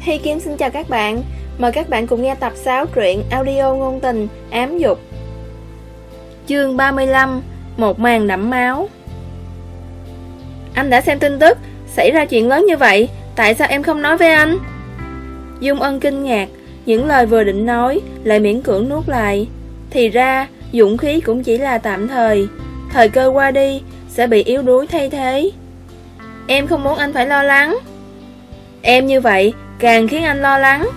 Hi Kim, xin chào các bạn. Mời các bạn cùng nghe tập 6 truyện audio ngôn tình, ám dục. Chương 35 Một màn đẫm máu. Anh đã xem tin tức, Xảy ra chuyện lớn như vậy, Tại sao em không nói với anh? Dung Ân kinh ngạc, Những lời vừa định nói, Lại miễn cưỡng nuốt lại. Thì ra, dũng khí cũng chỉ là tạm thời. Thời cơ qua đi, Sẽ bị yếu đuối thay thế. Em không muốn anh phải lo lắng. Em như vậy càng khiến anh lo lắng.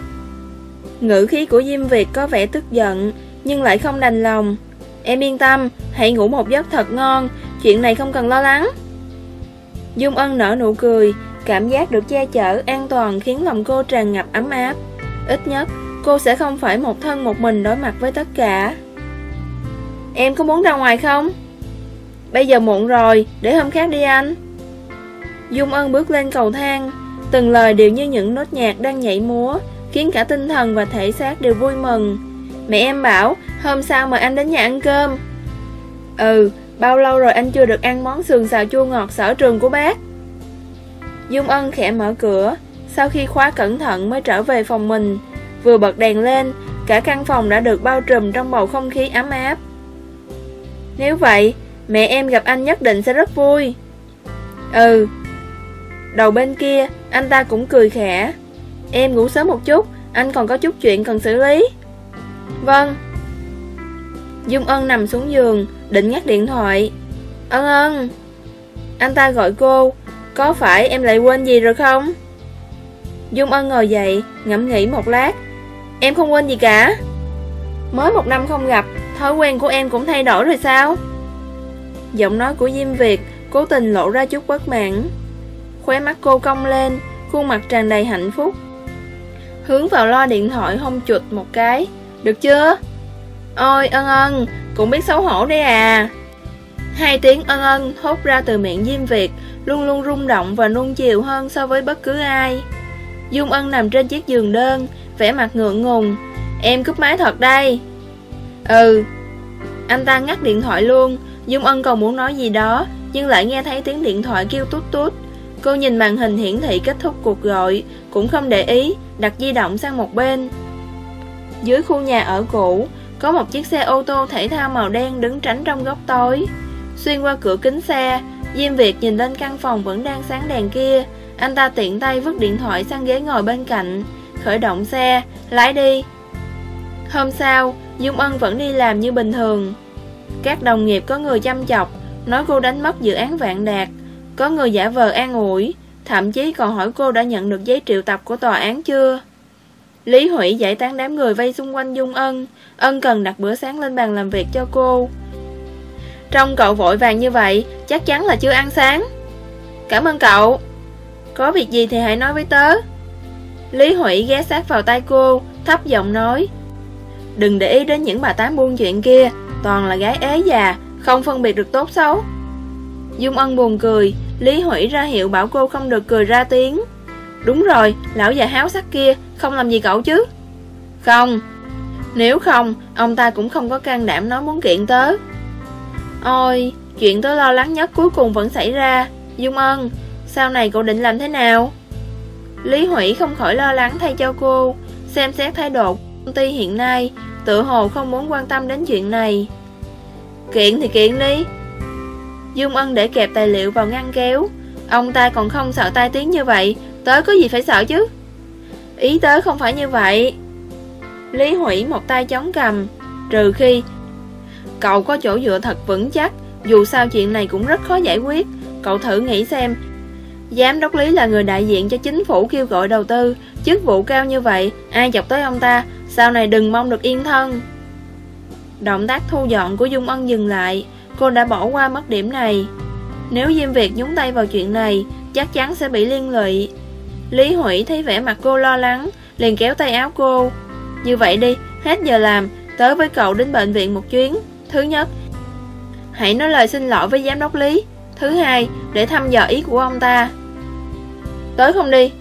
Ngữ khí của Diêm Việt có vẻ tức giận Nhưng lại không đành lòng. Em yên tâm, hãy ngủ một giấc thật ngon Chuyện này không cần lo lắng. Dung Ân nở nụ cười Cảm giác được che chở, an toàn khiến lòng cô tràn ngập ấm áp. Ít nhất, cô sẽ không phải một thân một mình đối mặt với tất cả. Em có muốn ra ngoài không? Bây giờ muộn rồi, để hôm khác đi anh. Dung Ân bước lên cầu thang Từng lời đều như những nốt nhạc đang nhảy múa, Khiến cả tinh thần và thể xác đều vui mừng. Mẹ em bảo, Hôm sau mời anh đến nhà ăn cơm. Ừ Bao lâu rồi anh chưa được ăn món sườn xào chua ngọt sở trường của bác? Dung Ân khẽ mở cửa, Sau khi khóa cẩn thận mới trở về phòng mình. Vừa bật đèn lên, Cả căn phòng đã được bao trùm trong bầu không khí ấm áp. Nếu vậy, Mẹ em gặp anh nhất định sẽ rất vui. Ừ Đầu bên kia, Anh ta cũng cười khẽ. Em ngủ sớm một chút, Anh còn có chút chuyện cần xử lý. Vâng. Dung Ân nằm xuống giường, Định ngắt điện thoại. Ân ân. Anh ta gọi cô, Có phải em lại quên gì rồi không? Dung Ân ngồi dậy, Ngẫm nghĩ một lát. Em không quên gì cả. Mới một năm không gặp, Thói quen của em cũng thay đổi rồi sao? Giọng nói của Diêm Việt Cố tình lộ ra chút bất mãn. Khóe mắt cô cong lên, Khuôn mặt tràn đầy hạnh phúc. Hướng vào lo điện thoại hông chuột một cái. Được chưa? Ôi, ân ân, Cũng biết xấu hổ đấy à. Hai tiếng ân ân thốt ra từ miệng Diêm Việt, Luôn luôn rung động và nuông chiều hơn so với bất cứ ai. Dung ân nằm trên chiếc giường đơn, vẻ mặt ngượng ngùng. Em cúp máy thật đây. Ừ. Anh ta ngắt điện thoại luôn. Dung ân còn muốn nói gì đó, Nhưng lại nghe thấy tiếng điện thoại kêu tút tút. Cô nhìn màn hình hiển thị kết thúc cuộc gọi Cũng không để ý Đặt di động sang một bên. Dưới khu nhà ở cũ Có một chiếc xe ô tô thể thao màu đen đứng tránh trong góc tối. Xuyên qua cửa kính xe Diêm Việt nhìn lên căn phòng vẫn đang sáng đèn kia. Anh ta tiện tay vứt điện thoại sang ghế ngồi bên cạnh Khởi động xe, lái đi. Hôm sau, Dung Ân vẫn đi làm như bình thường. Các đồng nghiệp có người chăm chọc Nói cô đánh mất dự án vạn đạt có người giả vờ an ủi, Thậm chí còn hỏi cô đã nhận được giấy triệu tập của tòa án chưa? Lý Hủy giải tán đám người vây xung quanh Dung Ân Ân cần đặt bữa sáng lên bàn làm việc cho cô. Trong cậu vội vàng như vậy, Chắc chắn là chưa ăn sáng. Cảm ơn cậu. Có việc gì thì hãy nói với tớ. Lý Hủy ghé sát vào tay cô, Thấp giọng nói. Đừng để ý đến những bà tám buôn chuyện kia, Toàn là gái ế già, Không phân biệt được tốt xấu. Dung Ân buồn cười. Lý Hủy ra hiệu bảo cô không được cười ra tiếng. Đúng rồi, lão già háo sắc kia Không làm gì cậu chứ? Không. Nếu không, ông ta cũng không có can đảm nói muốn kiện tớ. Ôi, chuyện tớ lo lắng nhất cuối cùng vẫn xảy ra. Dung Ân, sau này cậu định làm thế nào? Lý Hủy không khỏi lo lắng thay cho cô Xem xét thái độ công ty hiện nay Tự hồ không muốn quan tâm đến chuyện này. Kiện thì kiện đi Dung Ân để kẹp tài liệu vào ngăn kéo. Ông ta còn không sợ tai tiếng như vậy, Tớ có gì phải sợ chứ? Ý tớ không phải như vậy. Lý Hủy một tay chống cầm, Trừ khi Cậu có chỗ dựa thật vững chắc, Dù sao chuyện này cũng rất khó giải quyết. Cậu thử nghĩ xem, Giám đốc Lý là người đại diện cho chính phủ kêu gọi đầu tư, Chức vụ cao như vậy, Ai chọc tới ông ta? Sau này đừng mong được yên thân. Động tác thu dọn của Dung Ân dừng lại. Cô đã bỏ qua mất điểm này. Nếu Diêm Việt nhúng tay vào chuyện này Chắc chắn sẽ bị liên lụy. Lý Hủy thấy vẻ mặt cô lo lắng Liền kéo tay áo cô. Như vậy đi, hết giờ làm Tới với cậu đến bệnh viện một chuyến. Thứ nhất Hãy nói lời xin lỗi với giám đốc Lý. Thứ hai, để thăm dò ý của ông ta. Tới không đi.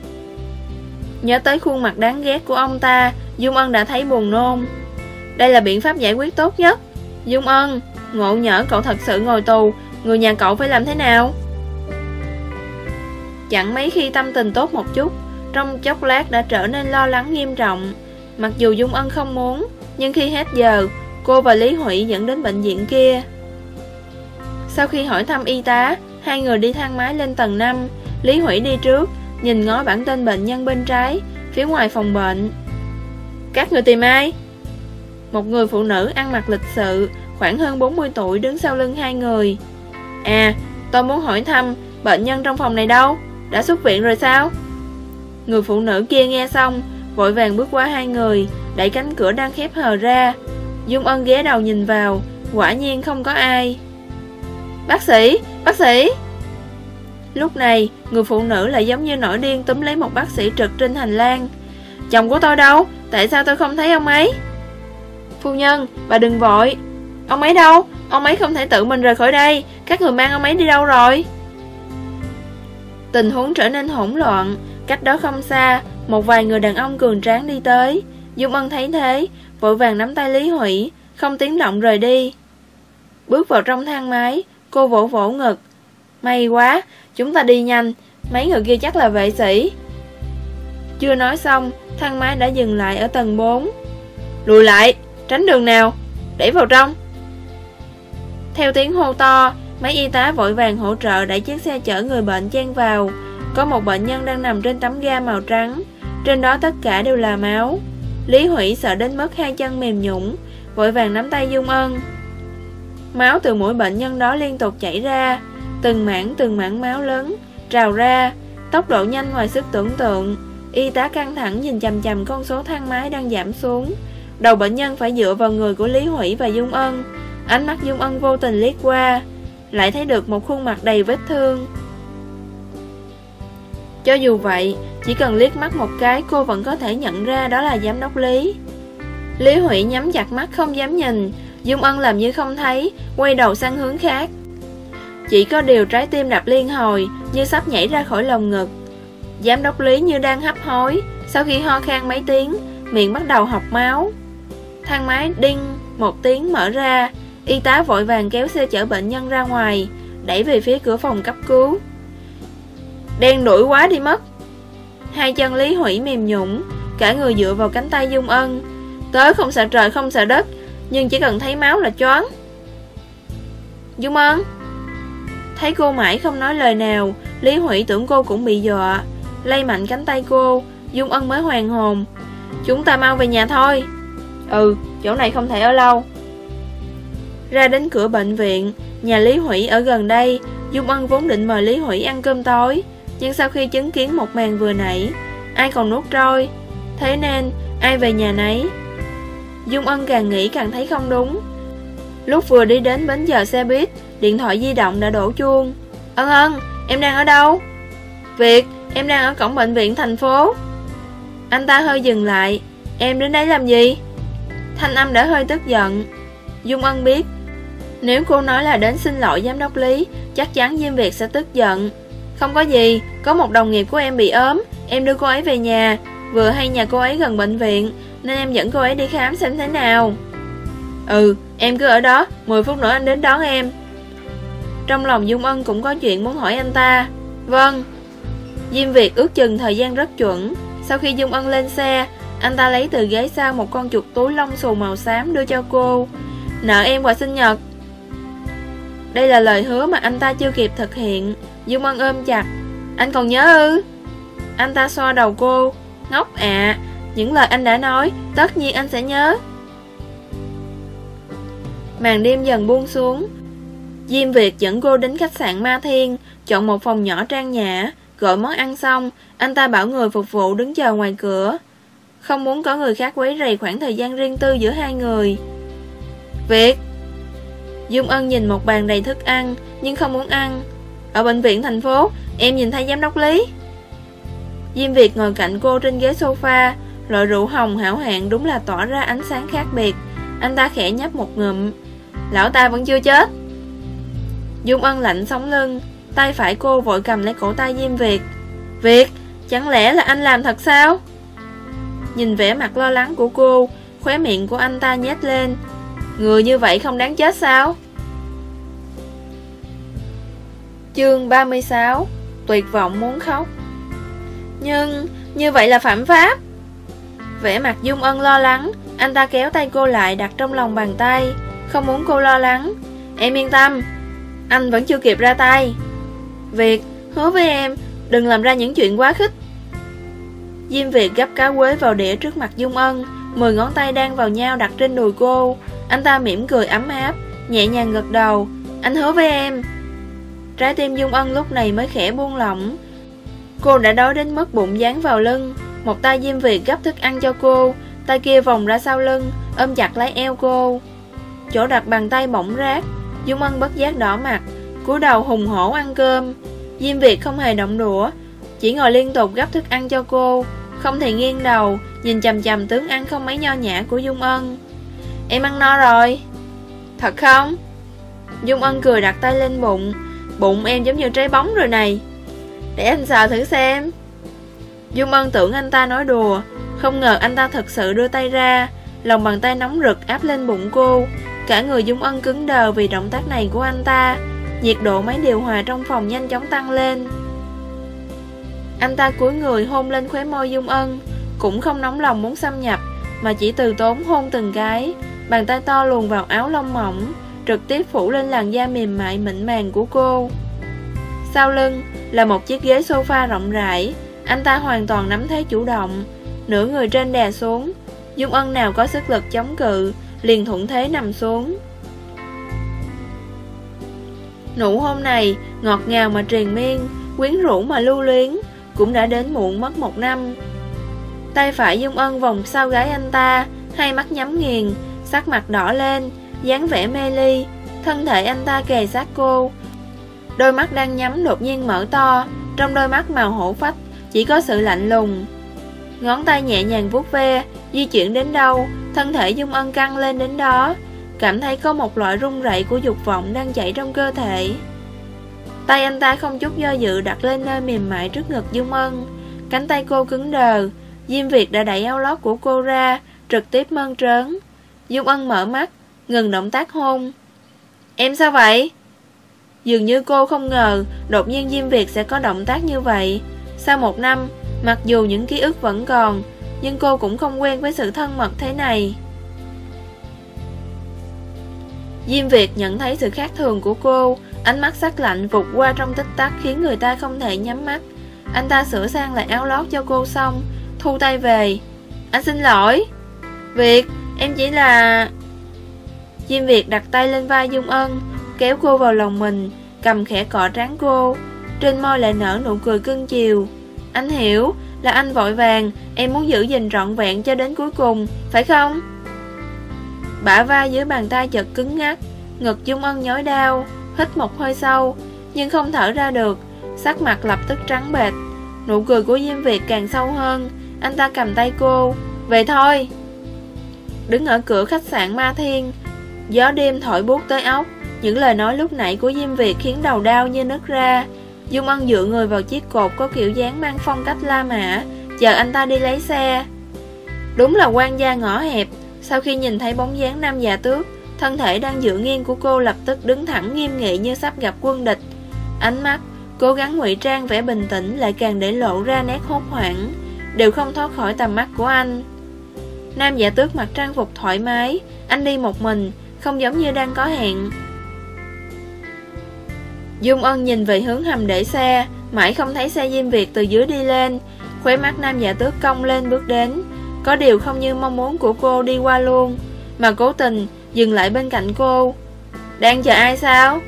Nhớ tới khuôn mặt đáng ghét của ông ta Dung Ân đã thấy buồn nôn. Đây là biện pháp giải quyết tốt nhất. Dung Ân Ngộ nhỡ cậu thật sự ngồi tù Người nhà cậu phải làm thế nào Chẳng mấy khi tâm tình tốt một chút trong chốc lát đã trở nên lo lắng nghiêm trọng. Mặc dù Dung Ân không muốn, nhưng khi hết giờ, cô và Lý Hủy dẫn đến bệnh viện kia. Sau khi hỏi thăm y tá, hai người đi thang máy lên tầng 5, Lý Hủy đi trước, nhìn ngó bản tên bệnh nhân bên trái, phía ngoài phòng bệnh. Các người tìm ai? Một người phụ nữ ăn mặc lịch sự, khoảng hơn 40 tuổi đứng sau lưng hai người. À, tôi muốn hỏi thăm, bệnh nhân trong phòng này đâu? Đã xuất viện rồi sao? Người phụ nữ kia nghe xong, vội vàng bước qua hai người, đẩy cánh cửa đang khép hờ ra. Dung Ân ghé đầu nhìn vào, quả nhiên không có ai. Bác sĩ, bác sĩ! Lúc này, người phụ nữ lại giống như nổi điên túm lấy một bác sĩ trực trên hành lang. Chồng của tôi đâu? Tại sao tôi không thấy ông ấy? Phu nhân, bà đừng vội. Ông ấy đâu? Ông ấy không thể tự mình rời khỏi đây. Các người mang ông ấy đi đâu rồi? Tình huống trở nên hỗn loạn. Cách đó không xa, một vài người đàn ông cường tráng đi tới. Dung Ân thấy thế, vội vàng nắm tay Lý Hủy, không tiếng động rời đi. Bước vào trong thang máy, cô vỗ vỗ ngực. May quá, chúng ta đi nhanh, mấy người kia chắc là vệ sĩ. Chưa nói xong, thang máy đã dừng lại ở tầng 4. Lùi lại, tránh đường nào, đẩy vào trong. Theo tiếng hô to, mấy y tá vội vàng hỗ trợ đẩy chiếc xe chở người bệnh chen vào. Có một bệnh nhân đang nằm trên tấm ga màu trắng, trên đó tất cả đều là máu. Lý Hủy sợ đến mức hai chân mềm nhũng, vội vàng nắm tay Dung Ân. Máu từ mũi bệnh nhân đó liên tục chảy ra, từng mảng từng mảng máu lớn, trào ra, tốc độ nhanh ngoài sức tưởng tượng. Y tá căng thẳng nhìn chầm chầm con số thang máy đang giảm xuống. Đầu bệnh nhân phải dựa vào người của Lý Hủy và Dung Ân. Ánh mắt Dung Ân vô tình liếc qua, lại thấy được một khuôn mặt đầy vết thương. Cho dù vậy, chỉ cần liếc mắt một cái cô vẫn có thể nhận ra đó là giám đốc Lý. Lý Hủy nhắm chặt mắt không dám nhìn, Dung Ân làm như không thấy, quay đầu sang hướng khác. Chỉ có điều trái tim đập liên hồi, như sắp nhảy ra khỏi lồng ngực. Giám đốc Lý như đang hấp hối, sau khi ho khan mấy tiếng, miệng bắt đầu học máu. Thang máy đinh, một tiếng mở ra, y tá vội vàng kéo xe chở bệnh nhân ra ngoài, đẩy về phía cửa phòng cấp cứu. Đen đuổi quá đi mất. Hai chân Lý Hủy mềm nhũng, cả người dựa vào cánh tay Dung Ân. Tớ không sợ trời không sợ đất, nhưng chỉ cần thấy máu là choáng. Dung Ân Thấy cô mãi không nói lời nào, Lý Hủy tưởng cô cũng bị dọa, lay mạnh cánh tay cô, Dung Ân mới hoàn hồn. Chúng ta mau về nhà thôi. Ừ, chỗ này không thể ở lâu. Ra đến cửa bệnh viện, nhà Lý Hủy ở gần đây, Dung Ân vốn định mời Lý Hủy ăn cơm tối, nhưng sau khi chứng kiến một màn vừa nãy, ai còn nuốt trôi. Thế nên, ai về nhà nấy. Dung Ân càng nghĩ càng thấy không đúng. Lúc vừa đi đến bến giờ xe buýt, điện thoại di động đã đổ chuông. Ân ân, em đang ở đâu? Việt, em đang ở cổng bệnh viện thành phố. Anh ta hơi dừng lại, em đến đấy làm gì? Thanh âm đã hơi tức giận. Dung Ân biết, nếu cô nói là đến xin lỗi giám đốc Lý, chắc chắn Diêm Việt sẽ tức giận. Không có gì, có một đồng nghiệp của em bị ốm, em đưa cô ấy về nhà, vừa hay nhà cô ấy gần bệnh viện, nên em dẫn cô ấy đi khám xem thế nào. Ừ, em cứ ở đó, 10 phút nữa anh đến đón em. Trong lòng Dung Ân cũng có chuyện muốn hỏi anh ta. Vâng. Diêm Việt ước chừng thời gian rất chuẩn. Sau khi Dung Ân lên xe, anh ta lấy từ ghế sau một con chuột túi lông xù màu xám đưa cho cô. Nợ em quà sinh nhật. Đây là lời hứa mà anh ta chưa kịp thực hiện. Dung Ân ôm chặt. Anh còn nhớ ư? Anh ta xoa đầu cô. Ngốc ạ, à, những lời anh đã nói, tất nhiên anh sẽ nhớ. Màn đêm dần buông xuống. Diêm Việt dẫn cô đến khách sạn Ma Thiên, chọn một phòng nhỏ trang nhã, gọi món ăn xong, anh ta bảo người phục vụ đứng chờ ngoài cửa. Không muốn có người khác quấy rầy khoảng thời gian riêng tư giữa hai người. Việt Dung Ân nhìn một bàn đầy thức ăn, nhưng không muốn ăn. Ở bệnh viện thành phố, em nhìn thấy giám đốc Lý. Diêm Việt ngồi cạnh cô trên ghế sofa, loại rượu hồng hảo hạng đúng là tỏa ra ánh sáng khác biệt. Anh ta khẽ nhấp một ngụm. Lão ta vẫn chưa chết. Dung Ân lạnh sống lưng, tay phải cô vội cầm lấy cổ tay Diêm Việt. Việt, chẳng lẽ là anh làm thật sao? Nhìn vẻ mặt lo lắng của cô, khóe miệng của anh ta nhét lên. Người như vậy không đáng chết sao? Chương 36 Tuyệt vọng muốn khóc. Nhưng Như vậy là phạm pháp. Vẻ mặt Dung Ân lo lắng, Anh ta kéo tay cô lại đặt trong lòng bàn tay. Không muốn cô lo lắng. Em yên tâm, Anh vẫn chưa kịp ra tay. Việc hứa với em Đừng làm ra những chuyện quá khích. Diêm Việt gấp cá quế vào đĩa trước mặt Dung Ân, Mười ngón tay đang vào nhau đặt trên đùi cô. Anh ta mỉm cười ấm áp, Nhẹ nhàng gật đầu. Anh hứa với em. Trái tim Dung Ân lúc này mới khẽ buông lỏng. Cô đã đói đến mức bụng dán vào lưng. Một tay Diêm Việt gấp thức ăn cho cô, Tay kia vòng ra sau lưng, Ôm chặt lấy eo cô. Chỗ đặt bàn tay bỗng rác, Dung Ân bất giác đỏ mặt, cúi đầu hùng hổ ăn cơm. Diêm Việt không hề động đũa, Chỉ ngồi liên tục gấp thức ăn cho cô, Không thì nghiêng đầu, Nhìn chầm chầm tướng ăn không mấy nho nhã của Dung Ân. Em ăn no rồi. Thật không? Dung Ân cười đặt tay lên bụng. Bụng em giống như trái bóng rồi này. Để anh sờ thử xem. Dung Ân tưởng anh ta nói đùa. Không ngờ anh ta thật sự đưa tay ra. Lòng bàn tay nóng rực áp lên bụng cô. Cả người Dung Ân cứng đờ vì động tác này của anh ta. Nhiệt độ máy điều hòa trong phòng nhanh chóng tăng lên. Anh ta cúi người hôn lên khóe môi Dung Ân. Cũng không nóng lòng muốn xâm nhập, Mà chỉ từ tốn hôn từng cái. Bàn tay to luồn vào áo lông mỏng, Trực tiếp phủ lên làn da mềm mại mịn màng của cô. Sau lưng là một chiếc ghế sofa rộng rãi, Anh ta hoàn toàn nắm thế chủ động. Nửa người trên đè xuống, Dung Ân nào có sức lực chống cự, Liền thuận thế nằm xuống. Nụ hôn này ngọt ngào mà triền miên, Quyến rũ mà lưu luyến, Cũng đã đến muộn mất một năm. Tay phải Dung Ân vòng sau gái anh ta, Hai mắt nhắm nghiền Sắc mặt đỏ lên, dáng vẻ mê ly, Thân thể anh ta kề sát cô. Đôi mắt đang nhắm đột nhiên mở to, Trong đôi mắt màu hổ phách Chỉ có sự lạnh lùng. Ngón tay nhẹ nhàng vuốt ve, Di chuyển đến đâu, Thân thể Dung Ân căng lên đến đó, Cảm thấy có một loại rung rẩy của dục vọng đang chảy trong cơ thể. Tay anh ta không chút do dự đặt lên nơi mềm mại trước ngực Dung Ân, Cánh tay cô cứng đờ, Diêm Việt đã đẩy áo lót của cô ra, Trực tiếp mơn trớn. Dung Ân mở mắt Ngừng động tác hôn. Em sao vậy? Dường như cô không ngờ Đột nhiên Diêm Việt sẽ có động tác như vậy. Sau một năm Mặc dù những ký ức vẫn còn Nhưng cô cũng không quen với sự thân mật thế này. Diêm Việt nhận thấy sự khác thường của cô. Ánh mắt sắc lạnh vụt qua trong tích tắc Khiến người ta không thể nhắm mắt. Anh ta sửa sang lại áo lót cho cô xong Thu tay về. Anh xin lỗi. Việt, em chỉ là... Diêm Việt đặt tay lên vai Dung Ân, Kéo cô vào lòng mình, Cầm khẽ cọ trán cô. Trên môi lại nở nụ cười cưng chiều. Anh hiểu, là anh vội vàng, Em muốn giữ gìn trọn vẹn cho đến cuối cùng, Phải không? Bả vai dưới bàn tay chợt cứng ngắt, Ngực Dung Ân nhói đau, Hít một hơi sâu, Nhưng không thở ra được. Sắc mặt lập tức trắng bệch, Nụ cười của Diêm Việt càng sâu hơn. Anh ta cầm tay cô, Về thôi. Đứng ở cửa khách sạn Ma Thiên. Gió đêm thổi buốt tới óc Những lời nói lúc nãy của Diêm Việt khiến đầu đau như nứt ra. Dung Ân dựa người vào chiếc cột có kiểu dáng mang phong cách La Mã. Chờ anh ta đi lấy xe. Đúng là quan gia ngõ hẹp. Sau khi nhìn thấy bóng dáng nam già tước Thân thể đang dựa nghiêng của cô lập tức đứng thẳng nghiêm nghị như sắp gặp quân địch. Ánh mắt, cố gắng ngụy trang vẻ bình tĩnh lại càng để lộ ra nét hốt hoảng. Đều không thoát khỏi tầm mắt của anh. Nam giả tước mặc trang phục thoải mái, Anh đi một mình, Không giống như đang có hẹn. Dung Ân nhìn về hướng hầm để xe, Mãi không thấy xe Diêm Việt từ dưới đi lên. Khóe mắt nam giả tước cong lên bước đến. Có điều không như mong muốn của cô đi qua luôn, Mà cố tình dừng lại bên cạnh cô. Đang chờ ai sao?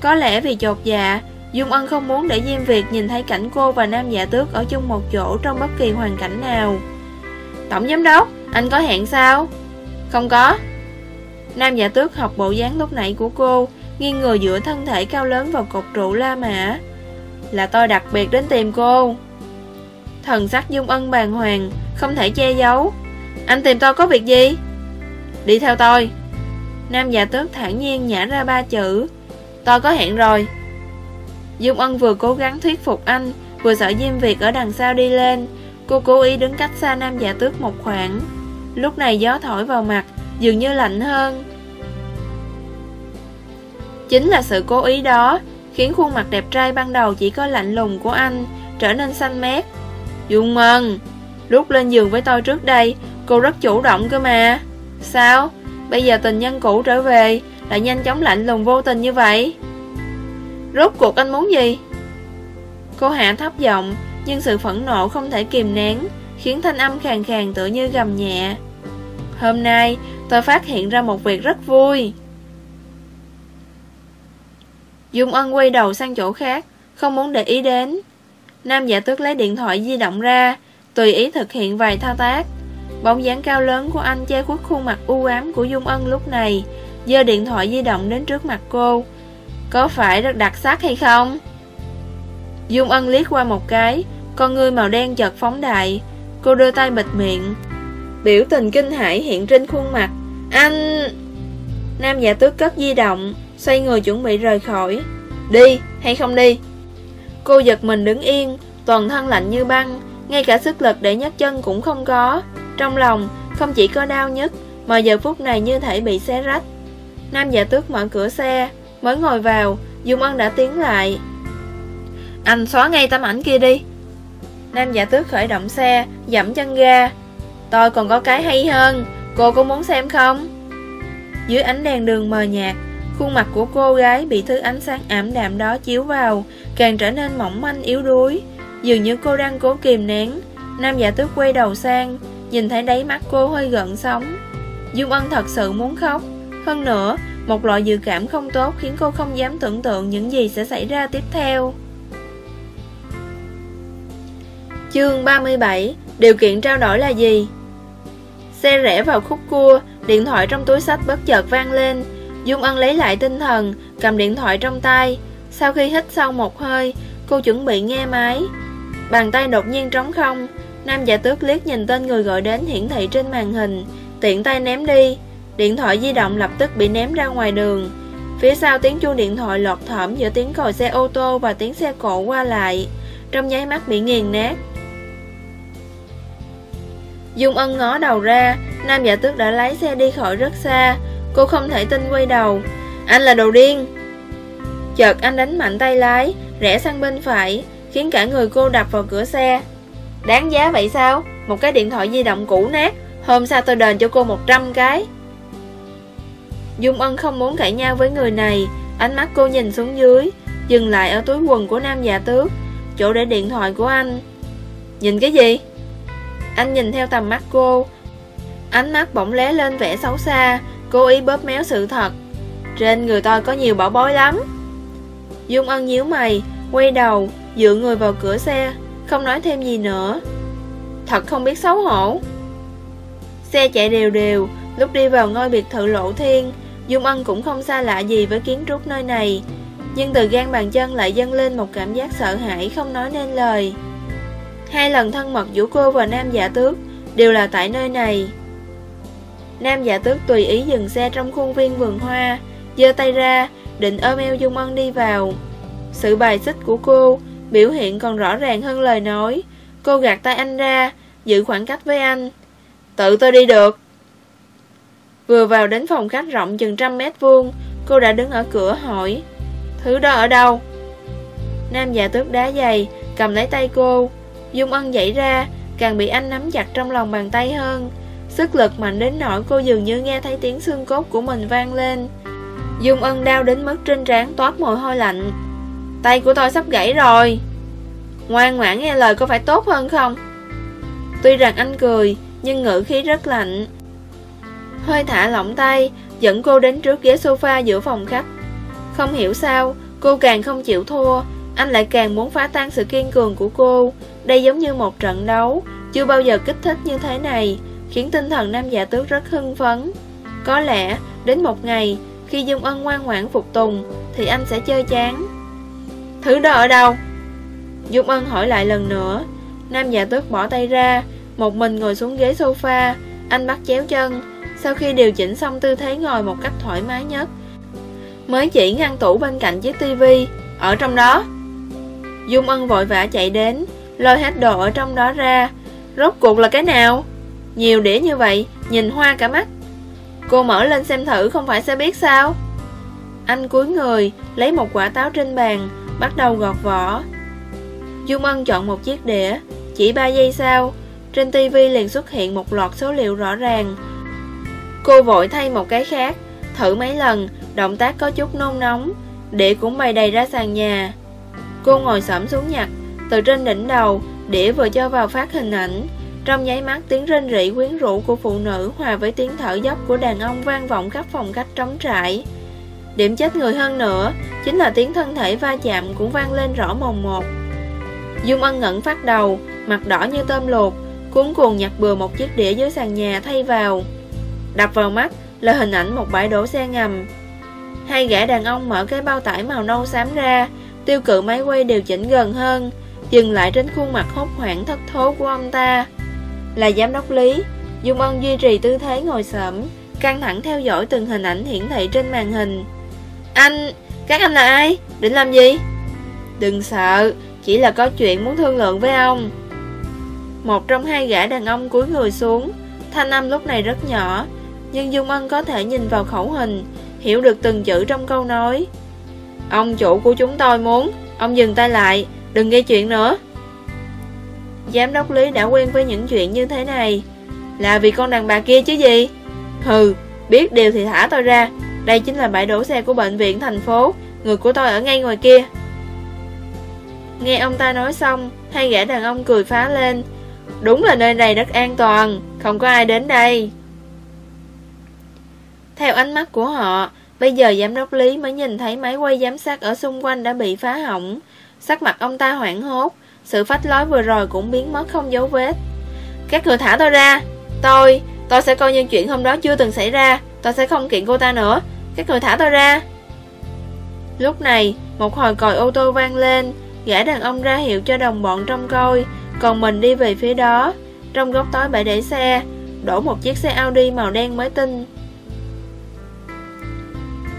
Có lẽ vì chột dạ Dung Ân không muốn để Diêm Việt nhìn thấy cảnh cô và Nam Dạ Tước ở chung một chỗ trong bất kỳ hoàn cảnh nào. Tổng giám đốc, anh có hẹn sao? Không có. Nam giả Tước học bộ dáng lúc nãy của cô Nghiêng người giữa thân thể cao lớn vào cột trụ La Mã. Là tôi đặc biệt đến tìm cô. Thần sắc Dung Ân bàng hoàng Không thể che giấu. Anh tìm tôi có việc gì? Đi theo tôi. Nam già tước thản nhiên nhả ra ba chữ. Tôi có hẹn rồi. Dung Ân vừa cố gắng thuyết phục anh Vừa sợ Diêm Việt ở đằng sau đi lên. Cô cố ý đứng cách xa nam giả tước một khoảng. Lúc này gió thổi vào mặt, Dường như lạnh hơn. Chính là sự cố ý đó, Khiến khuôn mặt đẹp trai ban đầu chỉ có lạnh lùng của anh Trở nên xanh mét. Dung Ân Lúc lên giường với tôi trước đây, Cô rất chủ động cơ mà. Sao? Bây giờ tình nhân cũ trở về, Lại nhanh chóng lạnh lùng vô tình như vậy. Rốt cuộc anh muốn gì? Cô hạ thấp giọng nhưng sự phẫn nộ không thể kìm nén, Khiến thanh âm khàn khàn tựa như gầm nhẹ. Hôm nay, tôi phát hiện ra một việc rất vui. Dung Ân quay đầu sang chỗ khác, Không muốn để ý đến. Nam giả tước lấy điện thoại di động ra, Tùy ý thực hiện vài thao tác. Bóng dáng cao lớn của anh che khuất khuôn mặt u ám của Dung Ân lúc này, giơ điện thoại di động đến trước mặt cô. Có phải rất đặc sắc hay không? Dung Ân liếc qua một cái, Con ngươi màu đen chợt phóng đại. Cô đưa tay bịt miệng. Biểu tình kinh hãi hiện trên khuôn mặt. Anh... Nam giả tước cất di động, Xoay người chuẩn bị rời khỏi. Đi, hay không đi? Cô giật mình đứng yên, Toàn thân lạnh như băng, Ngay cả sức lực để nhấc chân cũng không có. Trong lòng, không chỉ có đau nhất Mà giờ phút này như thể bị xé rách. Nam giả tước mở cửa xe, Mới ngồi vào, Dung Ân đã tiến lại. Anh xóa ngay tấm ảnh kia đi. Nam giả tước khởi động xe, Dẫm chân ga. Tôi còn có cái hay hơn, Cô có muốn xem không? Dưới ánh đèn đường mờ nhạt, Khuôn mặt của cô gái bị thứ ánh sáng ảm đạm đó chiếu vào, Càng trở nên mỏng manh yếu đuối. Dường như cô đang cố kìm nén. Nam giả tước quay đầu sang, Nhìn thấy đáy mắt cô hơi gợn sóng. Dung Ân thật sự muốn khóc. Hơn nữa, Một loại dự cảm không tốt Khiến cô không dám tưởng tượng những gì sẽ xảy ra tiếp theo. Chương 37 Điều kiện trao đổi là gì? Xe rẽ vào khúc cua, Điện thoại trong túi sách bất chợt vang lên. Dung Ân lấy lại tinh thần, Cầm điện thoại trong tay. Sau khi hít sâu một hơi, Cô chuẩn bị nghe máy. Bàn tay đột nhiên trống không. Nam giả tước liếc nhìn tên người gọi đến hiển thị trên màn hình. Tiện tay ném đi. Điện thoại di động lập tức bị ném ra ngoài đường. Phía sau tiếng chuông điện thoại lọt thỏm giữa tiếng còi xe ô tô và tiếng xe cộ qua lại. Trong nháy mắt bị nghiền nát. Dung Ân ngó đầu ra. Nam giả tước đã lái xe đi khỏi rất xa. Cô không thể tin quay đầu. Anh là đồ điên. Chợt anh đánh mạnh tay lái, Rẽ sang bên phải, Khiến cả người cô đập vào cửa xe. Đáng giá vậy sao? Một cái điện thoại di động cũ nát. Hôm sau tôi đền cho cô 100 cái. Dung Ân không muốn cãi nhau với người này. Ánh mắt cô nhìn xuống dưới, Dừng lại ở túi quần của nam giả tước. Chỗ để điện thoại của anh. Nhìn cái gì? Anh nhìn theo tầm mắt cô. Ánh mắt bỗng lé lên vẻ xấu xa. Cố ý bóp méo sự thật. Trên người tôi có nhiều bảo bối lắm. Dung Ân nhíu mày, Quay đầu, Dựa người vào cửa xe, Không nói thêm gì nữa. Thật không biết xấu hổ. Xe chạy đều đều, Lúc đi vào ngôi biệt thự lộ thiên, Dung Ân cũng không xa lạ gì với kiến trúc nơi này. Nhưng từ gan bàn chân lại dâng lên một cảm giác sợ hãi không nói nên lời. Hai lần thân mật giữa cô và nam giả tước, Đều là tại nơi này. Nam giả tước tùy ý dừng xe trong khuôn viên vườn hoa, giơ tay ra, Định ôm eo Dung Ân đi vào. Sự bài xích của cô Biểu hiện còn rõ ràng hơn lời nói. Cô gạt tay anh ra, Giữ khoảng cách với anh. Tự tôi đi được. Vừa vào đến phòng khách rộng chừng trăm mét vuông, Cô đã đứng ở cửa hỏi, Thứ đó ở đâu? Nam già tước đá dày Cầm lấy tay cô. Dung ân dậy ra, Càng bị anh nắm chặt trong lòng bàn tay hơn. Sức lực mạnh đến nỗi cô dường như nghe thấy tiếng xương cốt của mình vang lên. Dung ân đau đến mức trên trán toát mồ hôi lạnh. Tay của tôi sắp gãy rồi. Ngoan ngoãn nghe lời có phải tốt hơn không? Tuy rằng anh cười, Nhưng ngữ khí rất lạnh. Hơi thả lỏng tay, Dẫn cô đến trước ghế sofa giữa phòng khách. Không hiểu sao, Cô càng không chịu thua, Anh lại càng muốn phá tan sự kiên cường của cô. Đây giống như một trận đấu. Chưa bao giờ kích thích như thế này, Khiến tinh thần nam giả tước rất hưng phấn. Có lẽ, đến một ngày, Khi Dung Ân ngoan ngoãn phục tùng, Thì anh sẽ chơi chán. Thử đó ở đâu? Dung Ân hỏi lại lần nữa. Nam giả tước bỏ tay ra, Một mình ngồi xuống ghế sofa. Anh bắt chéo chân, Sau khi điều chỉnh xong tư thế ngồi một cách thoải mái nhất. Mới chỉ ngăn tủ bên cạnh chiếc tivi, Ở trong đó. Dung Ân vội vã chạy đến. Lôi hết đồ ở trong đó ra. Rốt cuộc là cái nào? Nhiều đĩa như vậy Nhìn hoa cả mắt. Cô mở lên xem thử không phải sẽ biết sao? Anh cúi người Lấy một quả táo trên bàn Bắt đầu gọt vỏ. Dung Ân chọn một chiếc đĩa Chỉ 3 giây sau, trên TV liền xuất hiện một loạt số liệu rõ ràng. Cô vội thay một cái khác, thử mấy lần, động tác có chút nôn nóng, đĩa cũng bày đầy ra sàn nhà. Cô ngồi sẫm xuống nhặt, từ trên đỉnh đầu, đĩa vừa cho vào phát hình ảnh. Trong nháy mắt tiếng rên rỉ quyến rũ của phụ nữ hòa với tiếng thở dốc của đàn ông vang vọng khắp phòng khách trống trải. Điểm chết người hơn nữa, chính là tiếng thân thể va chạm cũng vang lên rõ mồn một. Dung Ân ngẩn phát đầu, mặt đỏ như tôm luộc, cuốn cuồng nhặt bừa một chiếc đĩa dưới sàn nhà thay vào. Đập vào mắt là hình ảnh một bãi đổ xe ngầm. Hai gã đàn ông mở cái bao tải màu nâu xám ra, tiêu cự máy quay điều chỉnh gần hơn, dừng lại trên khuôn mặt hốt hoảng thất thố của ông ta. Là giám đốc Lý, Dung Ân duy trì tư thế ngồi sẫm, căng thẳng theo dõi từng hình ảnh hiển thị trên màn hình. Anh, các anh là ai? Định làm gì? Đừng sợ, chỉ là có chuyện muốn thương lượng với ông. Một trong hai gã đàn ông cúi người xuống, thanh âm lúc này rất nhỏ, nhưng Dung Ân có thể nhìn vào khẩu hình, hiểu được từng chữ trong câu nói. Ông chủ của chúng tôi muốn, ông dừng tay lại, đừng gây chuyện nữa. Giám đốc Lý đã quen với những chuyện như thế này, là vì con đàn bà kia chứ gì? Hừ, biết điều thì thả tôi ra, đây chính là bãi đổ xe của bệnh viện thành phố, người của tôi ở ngay ngoài kia. Nghe ông ta nói xong, hai gã đàn ông cười phá lên. Đúng là nơi này rất an toàn, không có ai đến đây. Theo ánh mắt của họ, bây giờ giám đốc Lý mới nhìn thấy máy quay giám sát ở xung quanh đã bị phá hỏng. Sắc mặt ông ta hoảng hốt, sự phách lối vừa rồi cũng biến mất không dấu vết. Các người thả tôi ra, tôi, tôi sẽ coi như chuyện hôm đó chưa từng xảy ra, tôi sẽ không kiện cô ta nữa, các người thả tôi ra. Lúc này, một hồi còi ô tô vang lên, gã đàn ông ra hiệu cho đồng bọn trong coi, còn mình đi về phía đó. Trong góc tối bãi để xe, đổ một chiếc xe Audi màu đen mới tinh.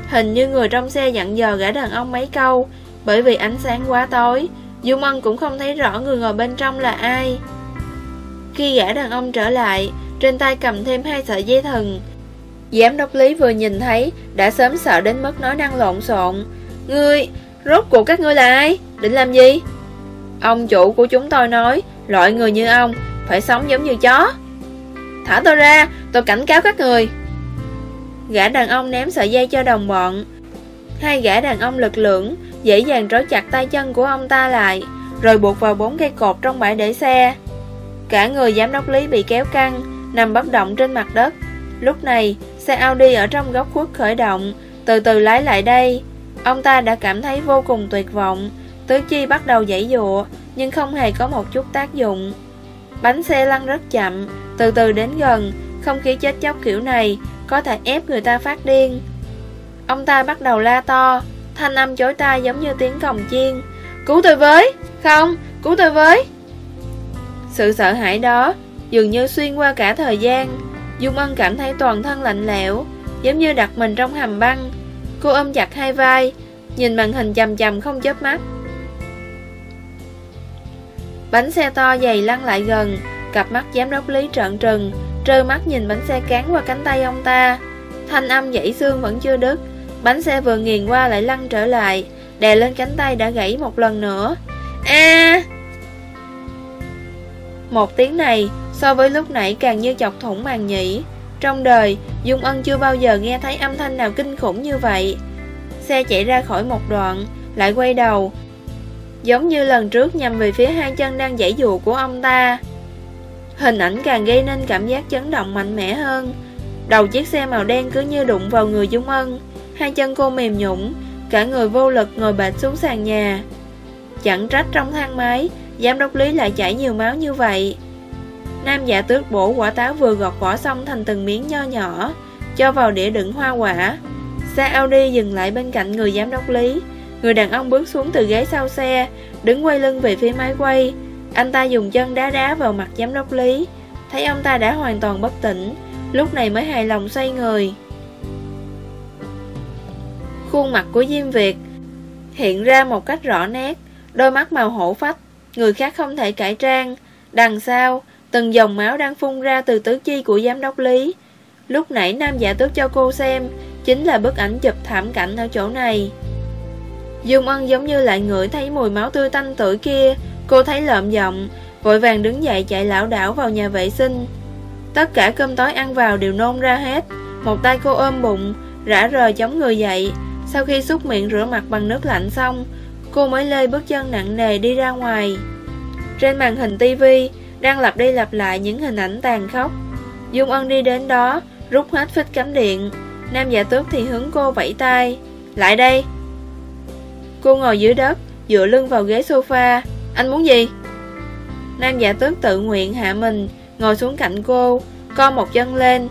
Hình như người trong xe dặn dò gã đàn ông mấy câu, bởi vì ánh sáng quá tối, Dung Ân cũng không thấy rõ người ngồi bên trong là ai. Khi gã đàn ông trở lại, trên tay cầm thêm hai sợi dây thừng. Giám đốc Lý vừa nhìn thấy, đã sớm sợ đến mức nói năng lộn xộn. Ngươi, rốt cuộc các ngươi là ai? Định làm gì? Ông chủ của chúng tôi nói, loại người như ông, phải sống giống như chó. Thả tôi ra, tôi cảnh cáo các người. Gã đàn ông ném sợi dây cho đồng bọn. Hai gã đàn ông lực lưỡng, dễ dàng trói chặt tay chân của ông ta lại, rồi buộc vào bốn cây cột trong bãi để xe. Cả người giám đốc Lý bị kéo căng, nằm bất động trên mặt đất. Lúc này, xe Audi ở trong góc khuất khởi động, từ từ lái lại đây. Ông ta đã cảm thấy vô cùng tuyệt vọng, tứ chi bắt đầu dãy dụa, nhưng không hề có một chút tác dụng. Bánh xe lăn rất chậm, từ từ đến gần, không khí chết chóc kiểu này có thể ép người ta phát điên. Ông ta bắt đầu la to, thanh âm chối tai giống như tiếng còng chiên. Cứu tôi với! Không, cứu tôi với! Sự sợ hãi đó dường như xuyên qua cả thời gian. Dung Ân cảm thấy toàn thân lạnh lẽo, giống như đặt mình trong hầm băng. Cô ôm chặt hai vai, nhìn màn hình chầm chầm không chớp mắt. Bánh xe to dày lăn lại gần, cặp mắt giám đốc Lý trợn trừng, trơ mắt nhìn bánh xe cán qua cánh tay ông ta. Thanh âm dãy xương vẫn chưa đứt, bánh xe vừa nghiền qua lại lăn trở lại, đè lên cánh tay đã gãy một lần nữa. A! Một tiếng này so với lúc nãy càng như chọc thủng màng nhĩ. Trong đời, Dung Ân chưa bao giờ nghe thấy âm thanh nào kinh khủng như vậy. Xe chạy ra khỏi một đoạn, lại quay đầu, giống như lần trước nhằm về phía hai chân đang giải dụ của ông ta. Hình ảnh càng gây nên cảm giác chấn động mạnh mẽ hơn. Đầu chiếc xe màu đen cứ như đụng vào người Dung Ân, hai chân cô mềm nhũng, cả người vô lực ngồi bệt xuống sàn nhà. Chẳng trách trong thang máy, giám đốc Lý lại chảy nhiều máu như vậy. Nam giả tước bổ quả táo vừa gọt vỏ xong thành từng miếng nho nhỏ, cho vào đĩa đựng hoa quả. Xe Audi dừng lại bên cạnh người giám đốc Lý. Người đàn ông bước xuống từ ghế sau xe, đứng quay lưng về phía máy quay. Anh ta dùng chân đá đá vào mặt giám đốc Lý. Thấy ông ta đã hoàn toàn bất tỉnh, lúc này mới hài lòng xoay người. Khuôn mặt của Diêm Việt hiện ra một cách rõ nét, đôi mắt màu hổ phách, người khác không thể cải trang. Đằng sau, từng dòng máu đang phun ra từ tứ chi của giám đốc Lý. Lúc nãy Nam giả tước cho cô xem, chính là bức ảnh chụp thảm cảnh ở chỗ này. Dung Ân giống như lại ngửi thấy mùi máu tươi tanh tưởi kia, cô thấy lợm giọng, Vội vàng đứng dậy chạy lão đảo vào nhà vệ sinh Tất cả cơm tối ăn vào đều nôn ra hết Một tay cô ôm bụng Rã rời chống người dậy sau khi xúc miệng rửa mặt bằng nước lạnh xong, Cô mới lê bước chân nặng nề đi ra ngoài. Trên màn hình tivi Đang lặp đi lặp lại những hình ảnh tàn khốc. Dung Ân đi đến đó, Rút hết phích cắm điện. Nam giả tước thì hướng cô vẫy tay. Lại đây. Cô ngồi dưới đất, Dựa lưng vào ghế sofa. Anh muốn gì? Nam giả tước tự nguyện hạ mình, Ngồi xuống cạnh cô, Co một chân lên.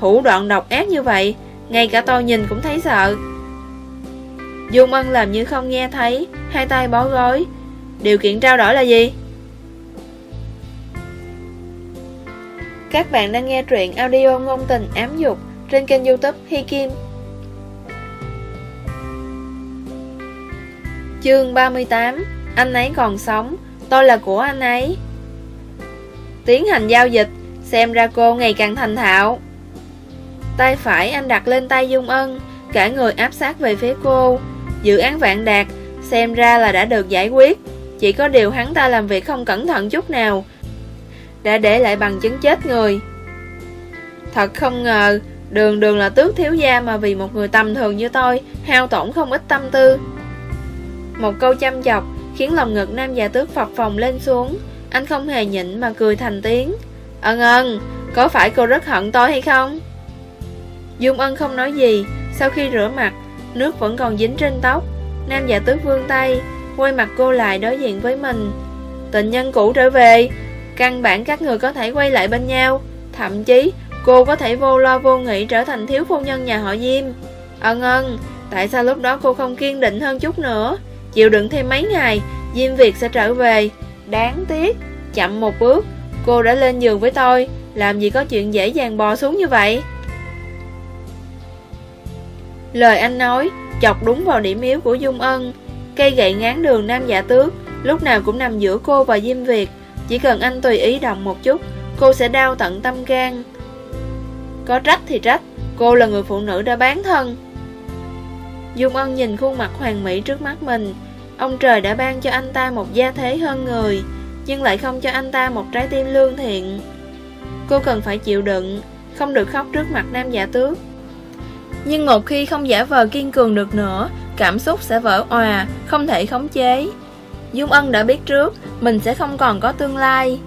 Thủ đoạn độc ác như vậy, Ngay cả tôi nhìn cũng thấy sợ. Dung Ân làm như không nghe thấy, Hai tay bó gối Điều kiện trao đổi là gì? Các bạn đang nghe truyện audio ngôn tình ám dục Trên kênh youtube Hi Kim. Chương 38 Anh ấy còn sống, Tôi là của anh ấy. Tiến hành giao dịch, Xem ra cô ngày càng thành thạo. Tay phải anh đặt lên tay Dung Ân, Cả người áp sát về phía cô. Dự án vạn đạt Xem ra là đã được giải quyết. Chỉ có điều hắn ta làm việc không cẩn thận chút nào. Đã để lại bằng chứng chết người. Thật không ngờ, Đường đường là tước thiếu gia Mà vì một người tầm thường như tôi, Hao tổn không ít tâm tư. Một câu chăm chọc Khiến lòng ngực nam già tước phập phòng lên xuống. Anh không hề nhịn mà cười thành tiếng. Ân ân, Có phải cô rất hận tôi hay không? Dung ân không nói gì. Sau khi rửa mặt Nước vẫn còn dính trên tóc. Nam giả tước vươn tay, Quay mặt cô lại đối diện với mình. Tình nhân cũ trở về. Căn bản các người có thể quay lại bên nhau. Thậm chí, cô có thể vô lo vô nghĩ Trở thành thiếu phu nhân nhà họ Diêm. Ờ ân ân Tại sao lúc đó cô không kiên định hơn chút nữa? Chịu đựng thêm mấy ngày, Diêm Việt sẽ trở về. Đáng tiếc, Chậm một bước, Cô đã lên giường với tôi. Làm gì có chuyện dễ dàng bò xuống như vậy? Lời anh nói, chọc đúng vào điểm yếu của Dung Ân. Cây gậy ngán đường nam giả tước, Lúc nào cũng nằm giữa cô và Diêm Việt. Chỉ cần anh tùy ý động một chút, Cô sẽ đau tận tâm can. Có trách thì trách, Cô là người phụ nữ đã bán thân. Dung Ân nhìn khuôn mặt hoàng mỹ trước mắt mình. Ông trời đã ban cho anh ta một gia thế hơn người, Nhưng lại không cho anh ta một trái tim lương thiện. Cô cần phải chịu đựng, Không được khóc trước mặt nam giả tước nhưng một khi không giả vờ kiên cường được nữa, Cảm xúc sẽ vỡ òa, Không thể khống chế. Dung Ân đã biết trước, Mình sẽ không còn có tương lai.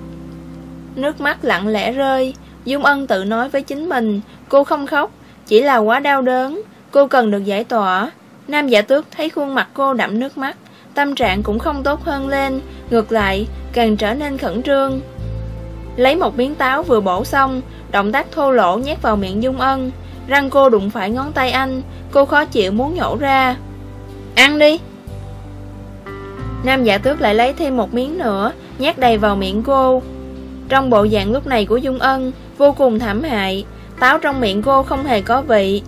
Nước mắt lặng lẽ rơi, Dung Ân tự nói với chính mình, Cô không khóc, Chỉ là quá đau đớn, Cô cần được giải tỏa. Nam giả tước thấy khuôn mặt cô đậm nước mắt, Tâm trạng cũng không tốt hơn lên, Ngược lại, càng trở nên khẩn trương. Lấy một miếng táo vừa bổ xong, Động tác thô lỗ nhét vào miệng Dung Ân. Răng cô đụng phải ngón tay anh, Cô khó chịu muốn nhổ ra. Ăn đi. Nam giả tước lại lấy thêm một miếng nữa, Nhét đầy vào miệng cô. Trong bộ dạng lúc này của Dung Ân, Vô cùng thảm hại, Táo trong miệng cô không hề có vị.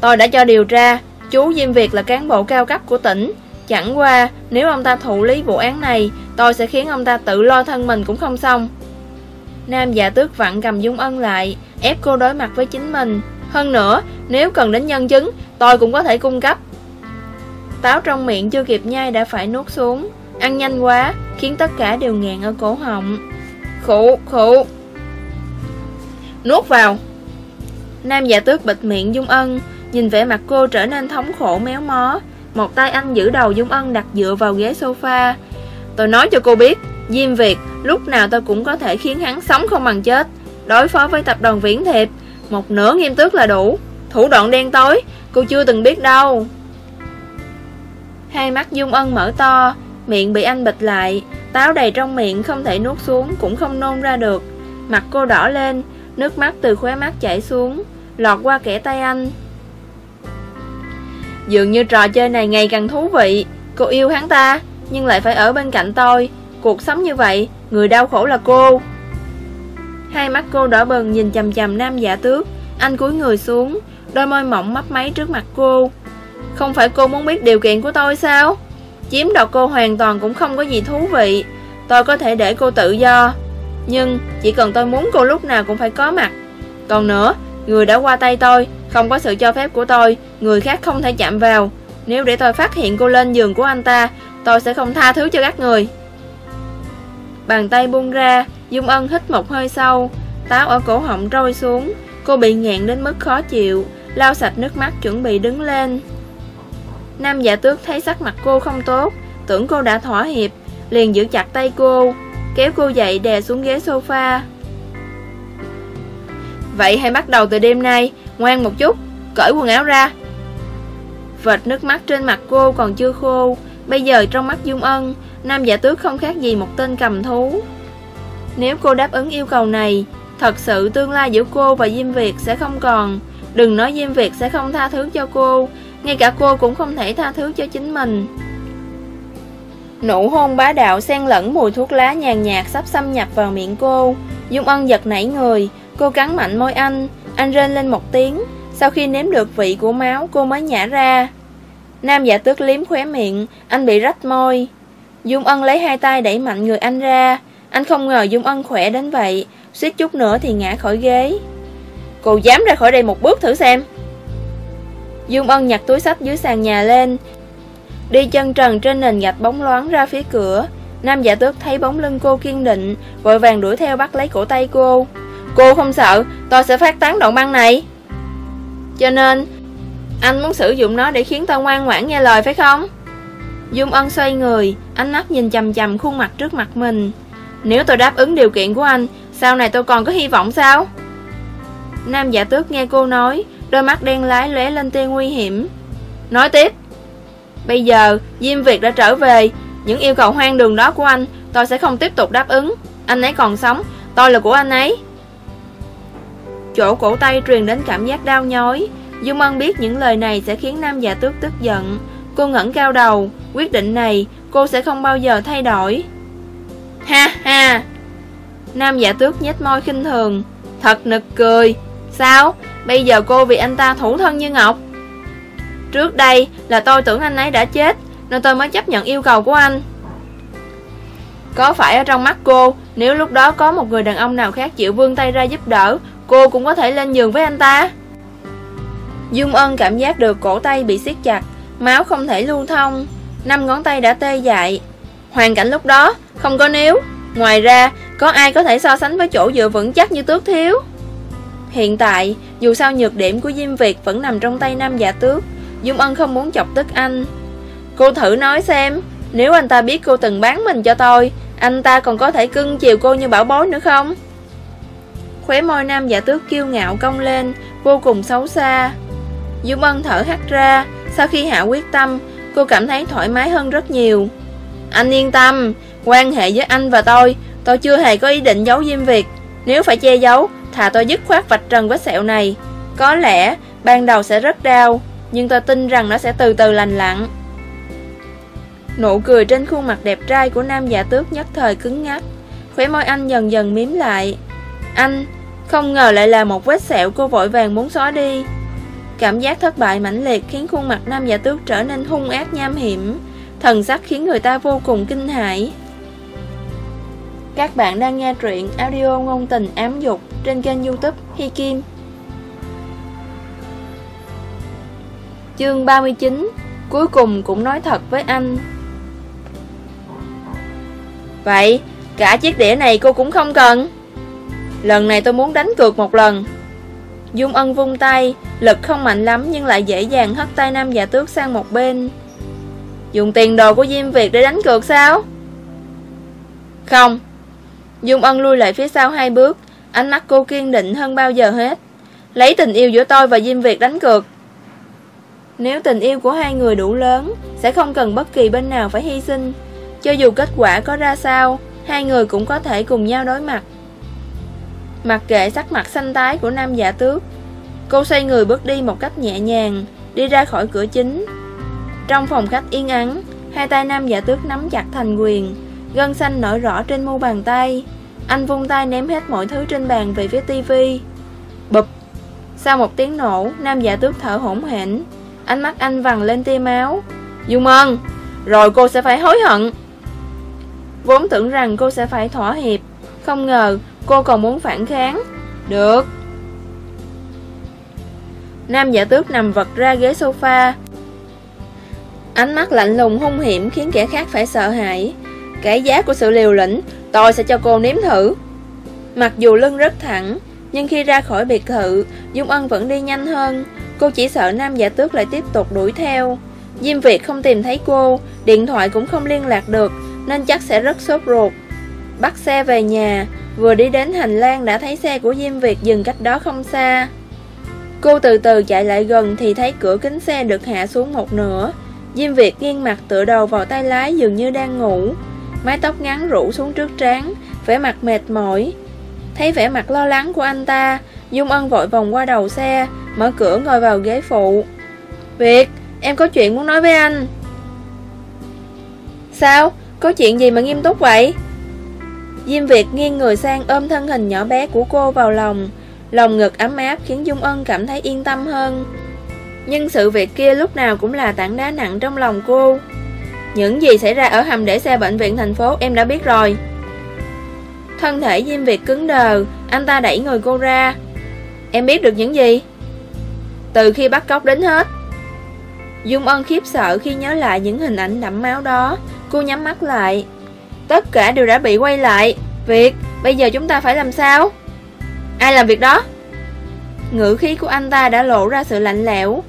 Tôi đã cho điều tra, Chú Diêm Việt là cán bộ cao cấp của tỉnh. Chẳng qua, nếu ông ta thụ lý vụ án này, Tôi sẽ khiến ông ta tự lo thân mình cũng không xong. Nam giả tước vặn cầm Dung Ân lại ép cô đối mặt với chính mình. Hơn nữa, nếu cần đến nhân chứng, tôi cũng có thể cung cấp. Táo trong miệng chưa kịp nhai đã phải nuốt xuống. Ăn nhanh quá, khiến tất cả đều nghẹn ở cổ họng. Khụ, khụ. Nuốt vào. Nam giả tước bịt miệng Dung Ân, nhìn vẻ mặt cô trở nên thống khổ méo mó. Một tay anh giữ đầu Dung Ân đặt dựa vào ghế sofa. Tôi nói cho cô biết, Diêm Việt, lúc nào tôi cũng có thể khiến hắn sống không bằng chết. Đối phó với tập đoàn Viễn Thiệp. Một nửa nghiêm túc là đủ. Thủ đoạn đen tối, Cô chưa từng biết đâu. Hai mắt Dung Ân mở to, Miệng bị anh bịch lại, Táo đầy trong miệng không thể nuốt xuống, Cũng không nôn ra được. Mặt cô đỏ lên, Nước mắt từ khóe mắt chảy xuống, Lọt qua kẻ tay anh. Dường như trò chơi này ngày càng thú vị. Cô yêu hắn ta, Nhưng lại phải ở bên cạnh tôi. Cuộc sống như vậy, Người đau khổ là cô. Hai mắt cô đỏ bừng nhìn chầm chầm nam giả tước. Anh cúi người xuống, Đôi môi mỏng mấp máy trước mặt cô. Không phải cô muốn biết điều kiện của tôi sao? Chiếm đoạt cô hoàn toàn cũng không có gì thú vị. Tôi có thể để cô tự do. Nhưng chỉ cần tôi muốn cô lúc nào cũng phải có mặt. Còn nữa, Người đã qua tay tôi, Không có sự cho phép của tôi, Người khác không thể chạm vào. Nếu để tôi phát hiện cô lên giường của anh ta, Tôi sẽ không tha thứ cho các người. Bàn tay buông ra Dung Ân hít một hơi sâu, Táo ở cổ họng trôi xuống. Cô bị nghẹn đến mức khó chịu, Lau sạch nước mắt chuẩn bị đứng lên. Nam giả tước thấy sắc mặt cô không tốt, Tưởng cô đã thỏa hiệp, Liền giữ chặt tay cô, Kéo cô dậy đè xuống ghế sofa. Vậy hãy bắt đầu từ đêm nay, Ngoan một chút, Cởi quần áo ra. Vệt nước mắt trên mặt cô còn chưa khô, Bây giờ trong mắt Dung Ân, Nam giả tước không khác gì một tên cầm thú. Nếu cô đáp ứng yêu cầu này, Thật sự tương lai giữa cô và Diêm Việt sẽ không còn. Đừng nói Diêm Việt sẽ không tha thứ cho cô, Ngay cả cô cũng không thể tha thứ cho chính mình. Nụ hôn bá đạo xen lẫn mùi thuốc lá nhàn nhạt sắp xâm nhập vào miệng cô. Dung Ân giật nảy người, Cô cắn mạnh môi anh. Anh rên lên một tiếng. Sau khi nếm được vị của máu, cô mới nhả ra. Nam giả tước liếm khóe miệng, Anh bị rách môi. Dung Ân lấy hai tay đẩy mạnh người anh ra. Anh không ngờ Dung Ân khỏe đến vậy. Suýt chút nữa thì ngã khỏi ghế. Cô dám ra khỏi đây một bước thử xem. Dung Ân nhặt túi sách dưới sàn nhà lên. Đi chân trần trên nền gạch bóng loáng ra phía cửa. Nam giả tước thấy bóng lưng cô kiên định, Vội vàng đuổi theo bắt lấy cổ tay cô. Cô không sợ, Tôi sẽ phát tán đoạn băng này. Cho nên, Anh muốn sử dụng nó để khiến tôi ngoan ngoãn nghe lời phải không? Dung Ân xoay người, Ánh mắt nhìn chầm chầm khuôn mặt trước mặt mình. Nếu tôi đáp ứng điều kiện của anh, Sau này tôi còn có hy vọng sao? Nam giả tước nghe cô nói, Đôi mắt đen lái lóe lên tia nguy hiểm. Nói tiếp. Bây giờ, Diêm Việt đã trở về. Những yêu cầu hoang đường đó của anh, Tôi sẽ không tiếp tục đáp ứng. Anh ấy còn sống, Tôi là của anh ấy. Chỗ cổ tay truyền đến cảm giác đau nhói. Dung Ân biết những lời này sẽ khiến nam giả tước tức giận. Cô ngẩng cao đầu. Quyết định này, cô sẽ không bao giờ thay đổi. Ha ha. Nam giả tước nhếch môi khinh thường. Thật nực cười. Sao? Bây giờ cô vì anh ta thủ thân như ngọc. Trước đây là tôi tưởng anh ấy đã chết, Nên tôi mới chấp nhận yêu cầu của anh. Có phải ở trong mắt cô, Nếu lúc đó có một người đàn ông nào khác chịu vươn tay ra giúp đỡ, Cô cũng có thể lên giường với anh ta? Dung Ân cảm giác được cổ tay bị siết chặt, Máu không thể lưu thông. Năm ngón tay đã tê dại Hoàn cảnh lúc đó, không có nếu Ngoài ra, có ai có thể so sánh với chỗ dựa vững chắc như tước thiếu? Hiện tại, dù sao nhược điểm của Diêm Việt vẫn nằm trong tay nam giả tước, Dung Ân không muốn chọc tức anh. Cô thử nói xem, Nếu anh ta biết cô từng bán mình cho tôi, Anh ta còn có thể cưng chiều cô như bảo bối nữa không? Khóe môi nam giả tước kiêu ngạo cong lên, Vô cùng xấu xa. Dung Ân thở hắt ra, Sau khi hạ quyết tâm, Cô cảm thấy thoải mái hơn rất nhiều. Anh yên tâm, Quan hệ với anh và tôi Tôi chưa hề có ý định giấu Diêm việc Nếu phải che giấu, Thà tôi dứt khoát vạch trần vết sẹo này. Có lẽ ban đầu sẽ rất đau, Nhưng tôi tin rằng nó sẽ từ từ lành lặn. Nụ cười trên khuôn mặt đẹp trai của nam giả tước nhất thời cứng ngắc Khóe môi anh dần dần miếm lại. Anh, Không ngờ lại là một vết sẹo cô vội vàng muốn xóa đi. Cảm giác thất bại mãnh liệt khiến khuôn mặt nam giả tước trở nên hung ác nham hiểm. Thần sắc khiến người ta vô cùng kinh hãi. Các bạn đang nghe truyện audio ngôn tình ám dục trên kênh youtube Hi Kim. Chương 39 Cuối cùng cũng nói thật với anh. Vậy, cả chiếc đĩa này cô cũng không cần. Lần này tôi muốn đánh cược một lần. Dung ân vung tay Lực không mạnh lắm nhưng lại dễ dàng hất tay nam giả tước sang một bên. Dùng tiền đồ của Diêm Việt để đánh cược sao? Không. Dung ân lui lại phía sau hai bước. Ánh mắt cô kiên định hơn bao giờ hết. Lấy tình yêu giữa tôi và Diêm Việt đánh cược. Nếu tình yêu của hai người đủ lớn, Sẽ không cần bất kỳ bên nào phải hy sinh. Cho dù kết quả có ra sao, Hai người cũng có thể cùng nhau đối mặt. Mặc kệ sắc mặt xanh tái của nam giả tước, Cô xoay người bước đi một cách nhẹ nhàng, Đi ra khỏi cửa chính. Trong phòng khách yên ắng, Hai tay nam giả tước nắm chặt thành quyền, Gân xanh nổi rõ trên mu bàn tay. Anh vung tay ném hết mọi thứ trên bàn về phía tivi Bụp! Sau một tiếng nổ, Nam giả tước thở hổn hển. Ánh mắt anh vằn lên tia máu. Dung ơn Rồi cô sẽ phải hối hận. Vốn tưởng rằng cô sẽ phải thỏa hiệp, Không ngờ cô còn muốn phản kháng. Được. Nam giả tước nằm vật ra ghế sofa Ánh mắt lạnh lùng hung hiểm khiến kẻ khác phải sợ hãi. Cái giá của sự liều lĩnh, Tôi sẽ cho cô nếm thử. Mặc dù lưng rất thẳng, Nhưng khi ra khỏi biệt thự, Dung Ân vẫn đi nhanh hơn. Cô chỉ sợ nam giả tước lại tiếp tục đuổi theo. Diêm Việt không tìm thấy cô, Điện thoại cũng không liên lạc được, Nên chắc sẽ rất sốt ruột. Bắt xe về nhà, Vừa đi đến hành lang đã thấy xe của Diêm Việt dừng cách đó không xa. Cô từ từ chạy lại gần thì thấy cửa kính xe được hạ xuống một nửa. Diêm Việt nghiêng mặt tựa đầu vào tay lái dường như đang ngủ. Mái tóc ngắn rủ xuống trước trán vẻ mặt mệt mỏi. Thấy vẻ mặt lo lắng của anh ta Dung Ân vội vòng qua đầu xe Mở cửa ngồi vào ghế phụ. Việt, em có chuyện muốn nói với anh. Sao? Có chuyện gì mà nghiêm túc vậy? Diêm Việt nghiêng người sang ôm thân hình nhỏ bé của cô vào lòng. Lòng ngực ấm áp khiến Dung Ân cảm thấy yên tâm hơn. Nhưng sự việc kia lúc nào cũng là tảng đá nặng trong lòng cô. Những gì xảy ra ở hầm để xe bệnh viện thành phố em đã biết rồi. Thân thể Diêm Việt cứng đờ Anh ta đẩy người cô ra. Em biết được những gì? Từ khi bắt cóc đến hết. Dung Ân khiếp sợ khi nhớ lại những hình ảnh đẫm máu đó. Cô nhắm mắt lại. Tất cả đều đã bị quay lại. Việt, bây giờ chúng ta phải làm sao? Ai làm việc đó? Ngữ khí của anh ta đã lộ ra sự lạnh lẽo.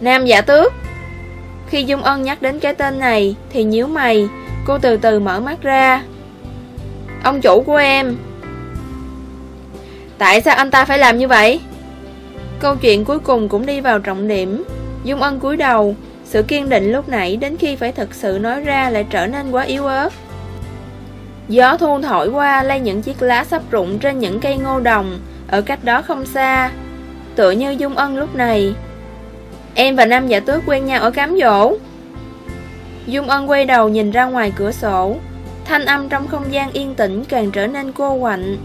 Nam giả tước. Khi Dung Ân nhắc đến cái tên này Thì nhíu mày, Cô từ từ mở mắt ra. Ông chủ của em. Tại sao anh ta phải làm như vậy? Câu chuyện cuối cùng cũng đi vào trọng điểm. Dung Ân cúi đầu, Sự kiên định lúc nãy đến khi phải thực sự nói ra lại trở nên quá yếu ớt. Gió thu thổi qua, lay những chiếc lá sắp rụng trên những cây ngô đồng Ở cách đó không xa. Tựa như Dung Ân lúc này Em và Nam Giả Tước quen nhau ở cám dỗ. Dung Ân quay đầu nhìn ra ngoài cửa sổ. Thanh âm trong không gian yên tĩnh càng trở nên cô quạnh.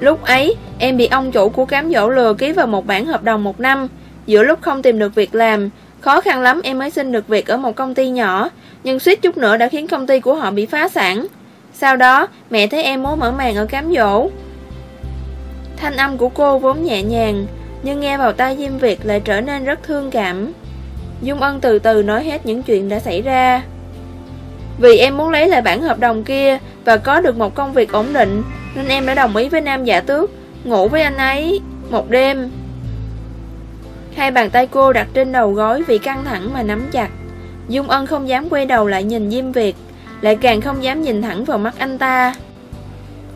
Lúc ấy em bị ông chủ của cám dỗ lừa ký vào một bản hợp đồng một năm. Giữa lúc không tìm được việc làm Khó khăn lắm em mới xin được việc ở một công ty nhỏ. Nhưng suýt chút nữa đã khiến công ty của họ bị phá sản. Sau đó, mẹ thấy em muốn mở màn ở cám dỗ. Thanh âm của cô vốn nhẹ nhàng, nhưng nghe vào tai Diêm Việt lại trở nên rất thương cảm. Dung Ân từ từ nói hết những chuyện đã xảy ra. Vì em muốn lấy lại bản hợp đồng kia và có được một công việc ổn định, nên em đã đồng ý với Nam Giả Tước, ngủ với anh ấy một đêm. Hai bàn tay cô đặt trên đầu gối vì căng thẳng mà nắm chặt. Dung Ân không dám quay đầu lại nhìn Diêm Việt, lại càng không dám nhìn thẳng vào mắt anh ta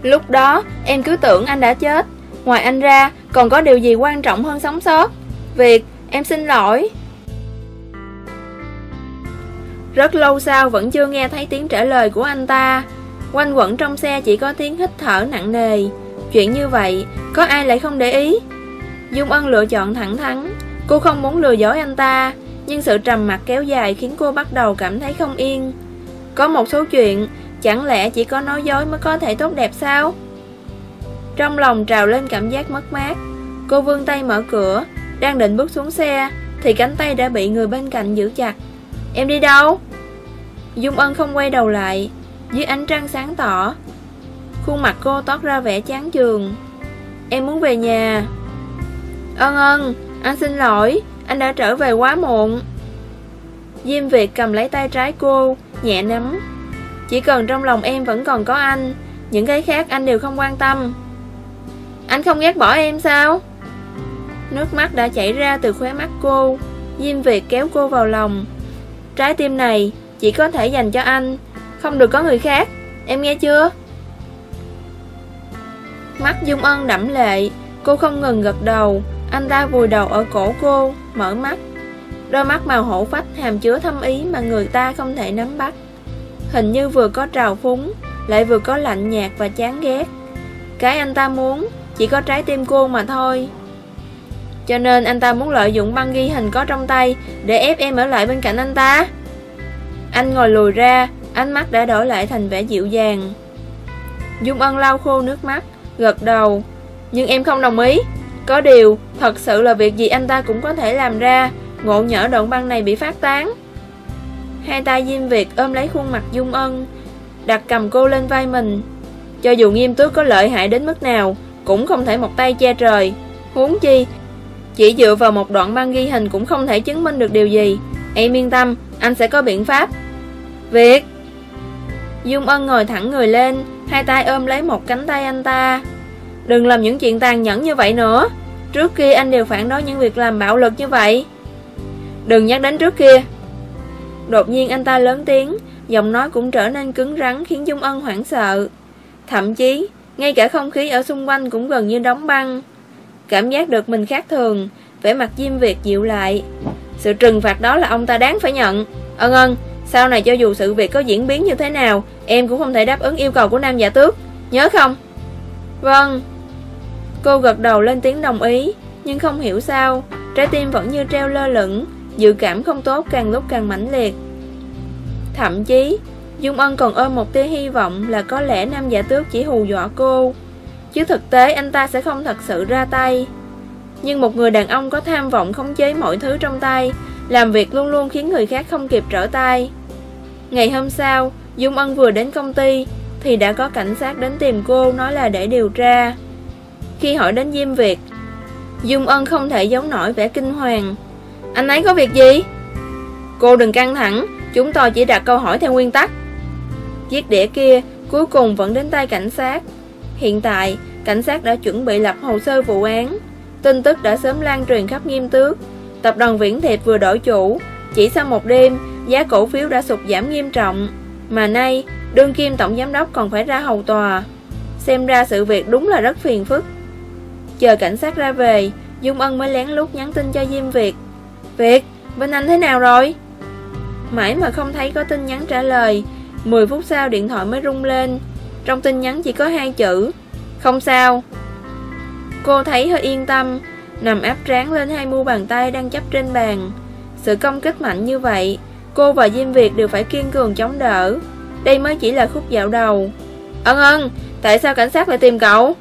Lúc đó em cứ tưởng anh đã chết Ngoài anh ra, còn có điều gì quan trọng hơn sống sót? Việc, em xin lỗi. Rất lâu sau vẫn chưa nghe thấy tiếng trả lời của anh ta. Quanh quẩn trong xe chỉ có tiếng hít thở nặng nề. Chuyện như vậy, Có ai lại không để ý? Dung Ân lựa chọn thẳng thắn. Cô không muốn lừa dối anh ta, Nhưng sự trầm mặc kéo dài khiến cô bắt đầu cảm thấy không yên. Có một số chuyện, Chẳng lẽ chỉ có nói dối mới có thể tốt đẹp sao? Trong lòng trào lên cảm giác mất mát. Cô vươn tay mở cửa, Đang định bước xuống xe, Thì cánh tay đã bị người bên cạnh giữ chặt. Em đi đâu? Dung Ân không quay đầu lại, Dưới ánh trăng sáng tỏ. Khuôn mặt cô toát ra vẻ chán chường. Em muốn về nhà. Ân ân, Anh xin lỗi, Anh đã trở về quá muộn. Diêm Việt cầm lấy tay trái cô, Nhẹ nắm. Chỉ cần trong lòng em vẫn còn có anh, Những cái khác anh đều không quan tâm. Anh không ghét bỏ em sao? Nước mắt đã chảy ra từ khóe mắt cô. Diêm Việt kéo cô vào lòng. Trái tim này chỉ có thể dành cho anh, Không được có người khác. Em nghe chưa? Mắt Dung Ân đẫm lệ. Cô không ngừng gật đầu. Anh ta vùi đầu ở cổ cô, Mở mắt. Đôi mắt màu hổ phách hàm chứa thâm ý mà người ta không thể nắm bắt. Hình như vừa có trào phúng, Lại vừa có lạnh nhạt và chán ghét. Cái anh ta muốn chỉ có trái tim cô mà thôi. Cho nên anh ta muốn lợi dụng băng ghi hình có trong tay Để ép em ở lại bên cạnh anh ta. Anh ngồi lùi ra, Ánh mắt đã đổi lại thành vẻ dịu dàng. Dung Ân lau khô nước mắt, Gật đầu. Nhưng em không đồng ý. Có điều, Thật sự là việc gì anh ta cũng có thể làm ra. Ngộ nhỡ đoạn băng này bị phát tán. Hai tay Diêm Việt ôm lấy khuôn mặt Dung Ân, Đặt cầm cô lên vai mình. Cho dù nghiêm túc có lợi hại đến mức nào cũng không thể một tay che trời. Huống chi Chỉ dựa vào một đoạn băng ghi hình Cũng không thể chứng minh được điều gì. Em yên tâm, anh sẽ có biện pháp. Việt Dung Ân ngồi thẳng người lên Hai tay ôm lấy một cánh tay anh ta. Đừng làm những chuyện tàn nhẫn như vậy nữa. Trước kia anh đều phản đối những việc làm bạo lực như vậy Đừng nhắc đến trước kia. Đột nhiên anh ta lớn tiếng Giọng nói cũng trở nên cứng rắn Khiến Dung Ân hoảng sợ. Thậm chí ngay cả không khí ở xung quanh Cũng gần như đóng băng. Cảm giác được mình khác thường, vẻ mặt Diêm Việt dịu lại. Sự trừng phạt đó là ông ta đáng phải nhận. Ân ân, Sau này cho dù sự việc có diễn biến như thế nào, Em cũng không thể đáp ứng yêu cầu của Nam Giả Tước. Nhớ không? Vâng. Cô gật đầu lên tiếng đồng ý, Nhưng không hiểu sao, Trái tim vẫn như treo lơ lửng, Dự cảm không tốt càng lúc càng mãnh liệt. Thậm chí Dung Ân còn ôm một tia hy vọng Là có lẽ Nam Giả Tước chỉ hù dọa cô. Chứ thực tế, anh ta sẽ không thật sự ra tay. Nhưng một người đàn ông có tham vọng khống chế mọi thứ trong tay, Làm việc luôn luôn khiến người khác không kịp trở tay. Ngày hôm sau, Dung Ân vừa đến công ty, Thì đã có cảnh sát đến tìm cô, Nói là để điều tra. Khi hỏi đến Diêm Việt, Dung Ân không thể giấu nổi vẻ kinh hoàng. Anh ấy có việc gì? Cô đừng căng thẳng, Chúng tôi chỉ đặt câu hỏi theo nguyên tắc. Chiếc đĩa kia cuối cùng vẫn đến tay cảnh sát Hiện tại, cảnh sát đã chuẩn bị lập hồ sơ vụ án. Tin tức đã sớm lan truyền khắp nghiêm tước. Tập đoàn Viễn Thiệp vừa đổi chủ, chỉ sau một đêm, giá cổ phiếu đã sụt giảm nghiêm trọng. Mà nay, đương kim tổng giám đốc còn phải ra hầu tòa. Xem ra sự việc đúng là rất phiền phức. Chờ cảnh sát ra về, Dung Ân mới lén lút nhắn tin cho Diêm Việt. Việt, bên anh thế nào rồi? Mãi mà không thấy có tin nhắn trả lời, 10 phút sau điện thoại mới rung lên. Trong tin nhắn chỉ có hai chữ, Không sao. Cô thấy hơi yên tâm, Nằm áp trán lên hai mu bàn tay đang chấp trên bàn. Sự công kích mạnh như vậy, Cô và Diêm Việt đều phải kiên cường chống đỡ. Đây mới chỉ là khúc dạo đầu. Ân ân, Tại sao cảnh sát lại tìm cậu?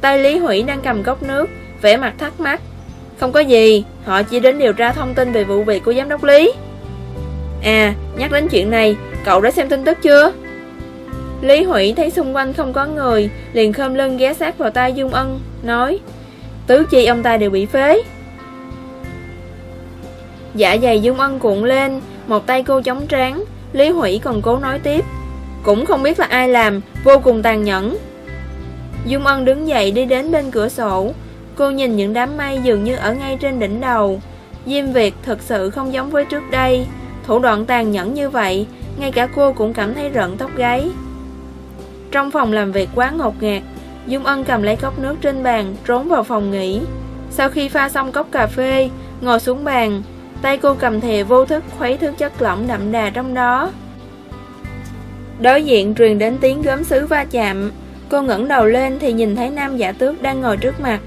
Tay Lý Hủy đang cầm cốc nước, vẻ mặt thắc mắc. Không có gì, Họ chỉ đến điều tra thông tin về vụ việc của giám đốc Lý. À nhắc đến chuyện này, Cậu đã xem tin tức chưa? Lý Hủy thấy xung quanh không có người, Liền khom lưng ghé sát vào tay Dung Ân, Nói, Tứ chi ông ta đều bị phế. Dạ dày Dung Ân cuộn lên, Một tay cô chống trán, Lý Hủy còn cố nói tiếp, Cũng không biết là ai làm, Vô cùng tàn nhẫn. Dung Ân đứng dậy đi đến bên cửa sổ, Cô nhìn những đám mây dường như ở ngay trên đỉnh đầu. Diêm Việt thật sự không giống với trước đây. Thủ đoạn tàn nhẫn như vậy, Ngay cả cô cũng cảm thấy rợn tóc gáy. Trong phòng làm việc quá ngột ngạt, Dung Ân cầm lấy cốc nước trên bàn, Trốn vào phòng nghỉ. Sau khi pha xong cốc cà phê, Ngồi xuống bàn, Tay cô cầm thìa vô thức khuấy thứ chất lỏng đậm đà trong đó. Đối diện truyền đến tiếng gớm sứ va chạm. Cô ngẩng đầu lên thì nhìn thấy nam giả tước đang ngồi trước mặt.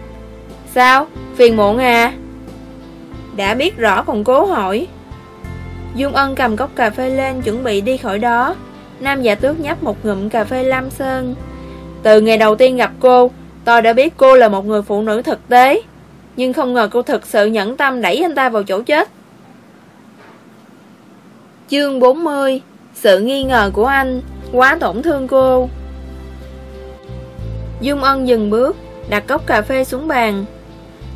Sao? Phiền muộn à? Đã biết rõ còn cố hỏi. Dung Ân cầm cốc cà phê lên chuẩn bị đi khỏi đó. Nam giả tước nhấp một ngụm cà phê lam sơn. Từ ngày đầu tiên gặp cô Tôi đã biết cô là một người phụ nữ thực tế. Nhưng không ngờ cô thực sự nhẫn tâm đẩy anh ta vào chỗ chết. Chương 40 Sự nghi ngờ của anh, Quá tổn thương cô. Dung Ân dừng bước, Đặt cốc cà phê xuống bàn.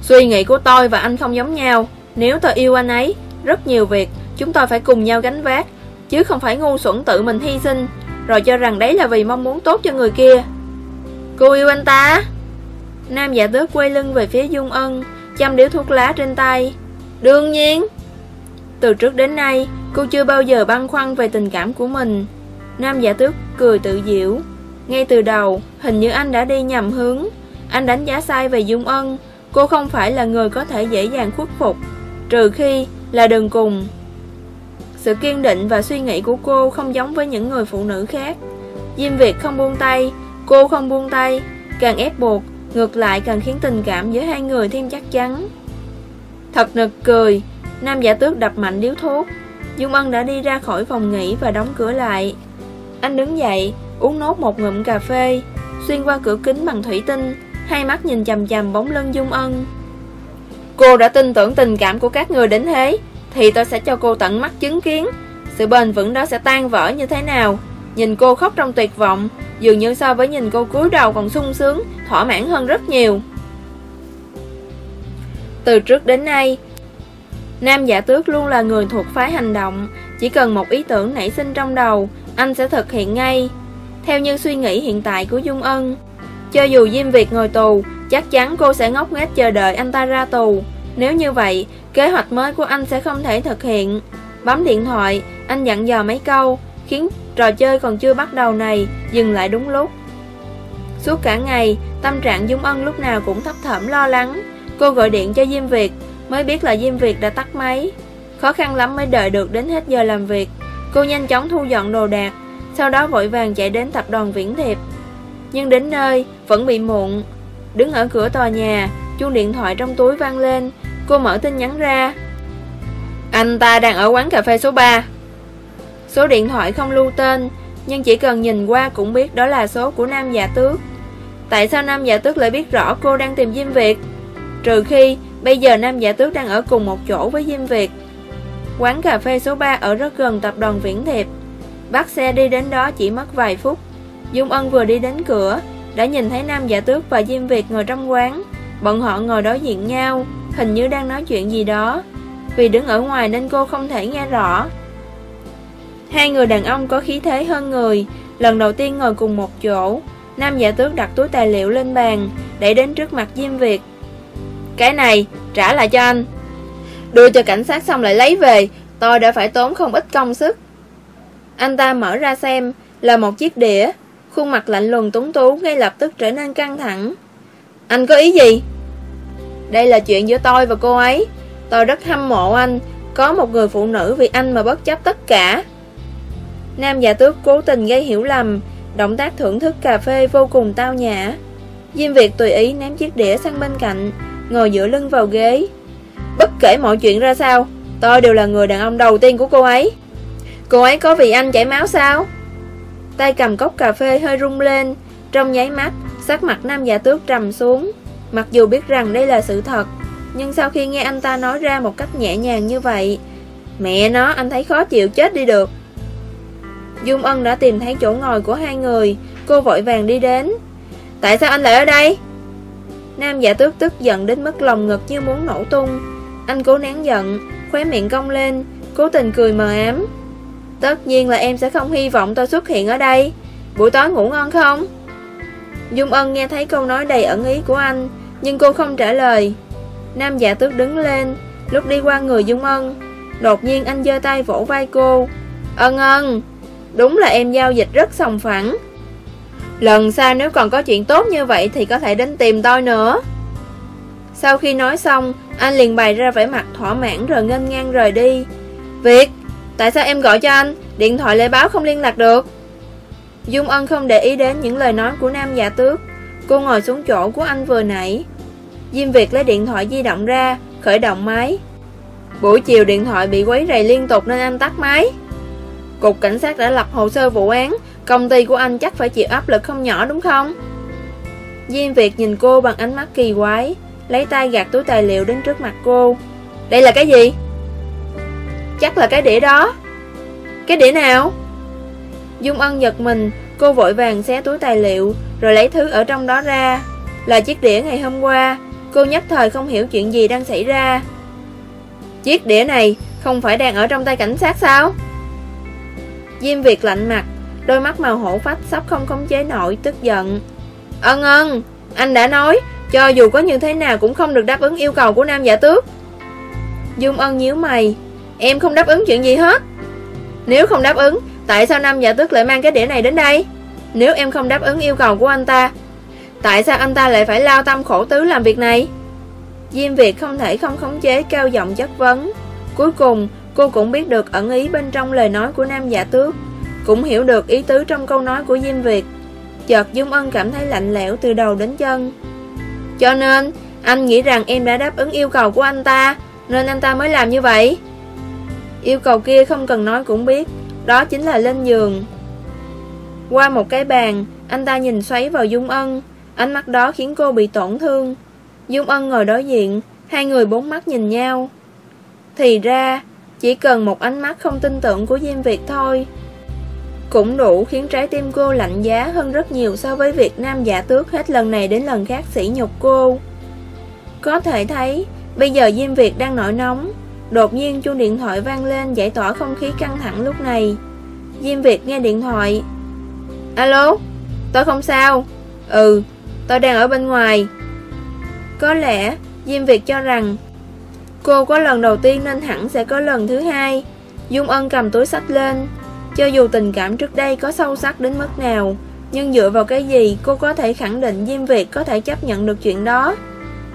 Suy nghĩ của tôi và anh không giống nhau. Nếu tôi yêu anh ấy, Rất nhiều việc Chúng tôi phải cùng nhau gánh vác, Chứ không phải ngu xuẩn tự mình hy sinh, Rồi cho rằng đấy là vì mong muốn tốt cho người kia. Cô yêu anh ta. Nam giả tước quay lưng về phía Dung Ân, Chăm điếu thuốc lá trên tay. Đương nhiên. Từ trước đến nay, Cô chưa bao giờ băn khoăn về tình cảm của mình. Nam giả tước cười tự diễu. Ngay từ đầu, Hình như anh đã đi nhầm hướng. Anh đánh giá sai về Dung Ân. Cô không phải là người có thể dễ dàng khuất phục, Trừ khi là đường cùng sự kiên định và suy nghĩ của cô không giống với những người phụ nữ khác. Diêm Việt không buông tay, cô không buông tay, càng ép buộc, ngược lại càng khiến tình cảm giữa hai người thêm chắc chắn. Thật nực cười, nam giả tước đập mạnh điếu thuốc. Dung Ân đã đi ra khỏi phòng nghỉ và đóng cửa lại. Anh đứng dậy, uống nốt một ngụm cà phê, xuyên qua cửa kính bằng thủy tinh, hai mắt nhìn chầm chầm bóng lưng Dung Ân. Cô đã tin tưởng tình cảm của các người đến thế, thì tôi sẽ cho cô tận mắt chứng kiến Sự bền vững đó sẽ tan vỡ như thế nào Nhìn cô khóc trong tuyệt vọng Dường như so với nhìn cô cúi đầu còn sung sướng Thỏa mãn hơn rất nhiều Từ trước đến nay Nam giả tước luôn là người thuộc phái hành động Chỉ cần một ý tưởng nảy sinh trong đầu Anh sẽ thực hiện ngay theo như suy nghĩ hiện tại của Dung Ân. Cho dù Diêm Việt ngồi tù, chắc chắn cô sẽ ngốc nghếch chờ đợi anh ta ra tù. Nếu như vậy, kế hoạch mới của anh sẽ không thể thực hiện. Bấm điện thoại, anh dặn dò mấy câu, khiến trò chơi còn chưa bắt đầu này dừng lại đúng lúc. Suốt cả ngày, tâm trạng Dung Ân lúc nào cũng thấp thỏm lo lắng. Cô gọi điện cho Diêm Việt, mới biết là Diêm Việt đã tắt máy. Khó khăn lắm mới đợi được đến hết giờ làm việc. Cô nhanh chóng thu dọn đồ đạc, sau đó vội vàng chạy đến tập đoàn Viễn Thiệp. Nhưng đến nơi, vẫn bị muộn. Đứng ở cửa tòa nhà, chuông điện thoại trong túi vang lên, cô mở tin nhắn ra. Anh ta đang ở quán cà phê số 3. Số điện thoại không lưu tên, nhưng chỉ cần nhìn qua cũng biết đó là số của nam giả tước. Tại sao nam giả tước lại biết rõ cô đang tìm Diêm Việt? Trừ khi bây giờ nam giả tước đang ở cùng một chỗ với Diêm Việt. Quán cà phê số 3 ở rất gần tập đoàn Viễn Thiệp. Bắt xe đi đến đó chỉ mất vài phút. Dung Ân vừa đi đến cửa, đã nhìn thấy nam giả tước và Diêm Việt ngồi trong quán. Bọn họ ngồi đối diện nhau, hình như đang nói chuyện gì đó. Vì đứng ở ngoài nên cô không thể nghe rõ. Hai người đàn ông có khí thế hơn người, lần đầu tiên ngồi cùng một chỗ. Nam giả tước đặt túi tài liệu lên bàn, đẩy đến trước mặt Diêm Việt. Cái này, trả lại cho anh. Đưa cho cảnh sát xong lại lấy về, tôi đã phải tốn không ít công sức. Anh ta mở ra xem, là một chiếc đĩa. Khuôn mặt lạnh lùng túng tú ngay lập tức trở nên căng thẳng. Anh có ý gì? Đây là chuyện giữa tôi và cô ấy. Tôi rất hâm mộ anh, có một người phụ nữ vì anh mà bất chấp tất cả. Nam giả tước cố tình gây hiểu lầm, động tác thưởng thức cà phê vô cùng tao nhã. Diêm Việt tùy ý ném chiếc đĩa sang bên cạnh, ngồi dựa lưng vào ghế. Bất kể mọi chuyện ra sao, tôi đều là người đàn ông đầu tiên của cô ấy. Cô ấy có vì anh chảy máu sao? Tay cầm cốc cà phê hơi rung lên, trong nháy mắt, sắc mặt nam giả tước trầm xuống. Mặc dù biết rằng đây là sự thật, nhưng sau khi nghe anh ta nói ra một cách nhẹ nhàng như vậy, mẹ nó anh thấy khó chịu chết đi được. Dung Ân đã tìm thấy chỗ ngồi của hai người Cô vội vàng đi đến Tại sao anh lại ở đây? Nam giả tước tức giận đến mức lòng ngực như muốn nổ tung Anh cố nén giận Khóe miệng cong lên Cố tình cười mờ ám Tất nhiên là em sẽ không hy vọng tôi xuất hiện ở đây Buổi tối ngủ ngon không? Dung Ân nghe thấy câu nói đầy ẩn ý của anh, Nhưng cô không trả lời. Nam giả tước đứng lên, Lúc đi qua người Dung Ân, Đột nhiên anh giơ tay vỗ vai cô. Ân ân, Đúng là em giao dịch rất sòng phẳng. Lần sau nếu còn có chuyện tốt như vậy Thì có thể đến tìm tôi nữa. Sau khi nói xong, Anh liền bày ra vẻ mặt thỏa mãn Rồi nghênh ngang rời đi. Việt Tại sao em gọi cho anh? Điện thoại lệ báo không liên lạc được. Dung Ân không để ý đến những lời nói của nam giả tước Cô ngồi xuống chỗ của anh vừa nãy Diêm Việt lấy điện thoại di động ra, Khởi động máy Buổi chiều điện thoại bị quấy rầy liên tục nên anh tắt máy Cục cảnh sát đã lập hồ sơ vụ án, Công ty của anh chắc phải chịu áp lực không nhỏ đúng không? Diêm Việt nhìn cô bằng ánh mắt kỳ quái, Lấy tay gạt túi tài liệu đến trước mặt cô Đây là cái gì? Chắc là cái đĩa đó Cái đĩa nào? Dung Ân giật mình, Cô vội vàng xé túi tài liệu, Rồi lấy thứ ở trong đó ra. Là chiếc đĩa ngày hôm qua, Cô nhất thời không hiểu chuyện gì đang xảy ra. Chiếc đĩa này Không phải đang ở trong tay cảnh sát sao? Diêm Việt lạnh mặt, Đôi mắt màu hổ phách sắp không khống chế nổi, Tức giận. Ân ân, Anh đã nói, Cho dù có như thế nào cũng không được đáp ứng yêu cầu của nam giả tước. Dung ân nhíu mày, Em không đáp ứng chuyện gì hết. Nếu không đáp ứng Tại sao nam giả tước lại mang cái đĩa này đến đây? Nếu em không đáp ứng yêu cầu của anh ta, Tại sao anh ta lại phải lao tâm khổ tứ làm việc này? Diêm Việt không thể không khống chế cao giọng chất vấn. Cuối cùng, Cô cũng biết được ẩn ý bên trong lời nói của nam giả tước, Cũng hiểu được ý tứ trong câu nói của Diêm Việt. Chợt Dung Ân cảm thấy lạnh lẽo từ đầu đến chân. Cho nên, Anh nghĩ rằng em đã đáp ứng yêu cầu của anh ta, Nên anh ta mới làm như vậy. Yêu cầu kia không cần nói cũng biết. Đó chính là lên giường Qua một cái bàn Anh ta nhìn xoáy vào Dung Ân. Ánh mắt đó khiến cô bị tổn thương. Dung Ân ngồi đối diện Hai người bốn mắt nhìn nhau. Thì ra chỉ cần một ánh mắt không tin tưởng của Diêm Việt thôi Cũng đủ khiến trái tim cô lạnh giá hơn rất nhiều so với việc nam giả tước hết lần này đến lần khác sỉ nhục cô. Có thể thấy, bây giờ Diêm Việt đang nổi nóng. Đột nhiên chuông điện thoại vang lên giải tỏa không khí căng thẳng lúc này Diêm Việt nghe điện thoại Alo, tôi không sao. Ừ, tôi đang ở bên ngoài. Có lẽ Diêm Việt cho rằng cô có lần đầu tiên nên hẳn sẽ có lần thứ hai. Dung Ân cầm túi sách lên. Cho dù tình cảm trước đây có sâu sắc đến mức nào, nhưng dựa vào cái gì cô có thể khẳng định Diêm Việt có thể chấp nhận được chuyện đó?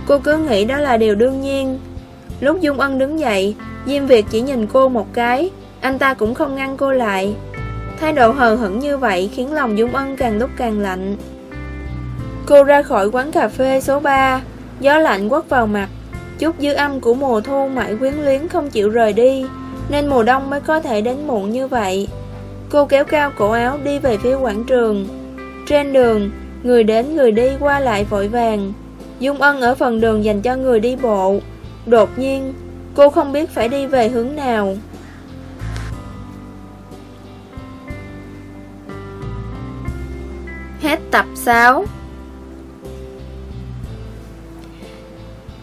Cô cứ nghĩ đó là điều đương nhiên. Lúc Dung Ân đứng dậy, Diêm Việt chỉ nhìn cô một cái, anh ta cũng không ngăn cô lại. Thái độ hờ hững như vậy khiến lòng Dung Ân càng lúc càng lạnh. Cô ra khỏi quán cà phê số 3, gió lạnh quất vào mặt. Chút dư âm của mùa thu mãi quyến luyến không chịu rời đi, nên mùa đông mới có thể đến muộn như vậy. Cô kéo cao cổ áo đi về phía quảng trường. Trên đường, người đến người đi qua lại vội vàng. Dung Ân ở phần đường dành cho người đi bộ. Đột nhiên, cô không biết phải đi về hướng nào. Hết tập 6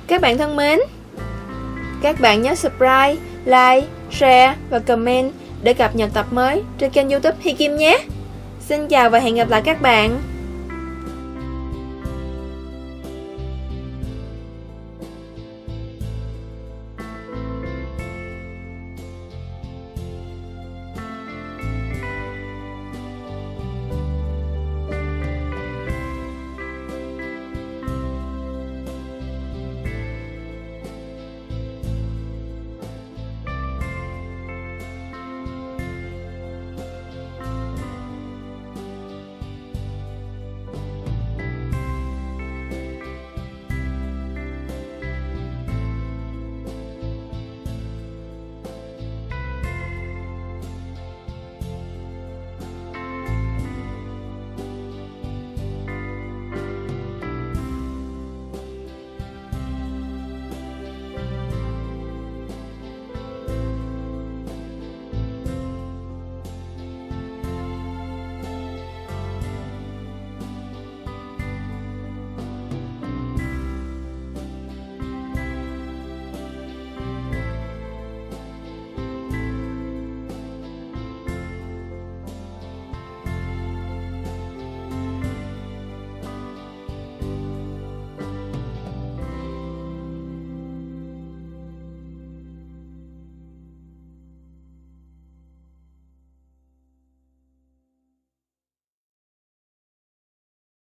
Các bạn thân mến Các bạn nhớ subscribe, like, share và comment để cập nhật tập mới trên kênh youtube Hi Kim nhé. Xin chào và hẹn gặp lại các bạn.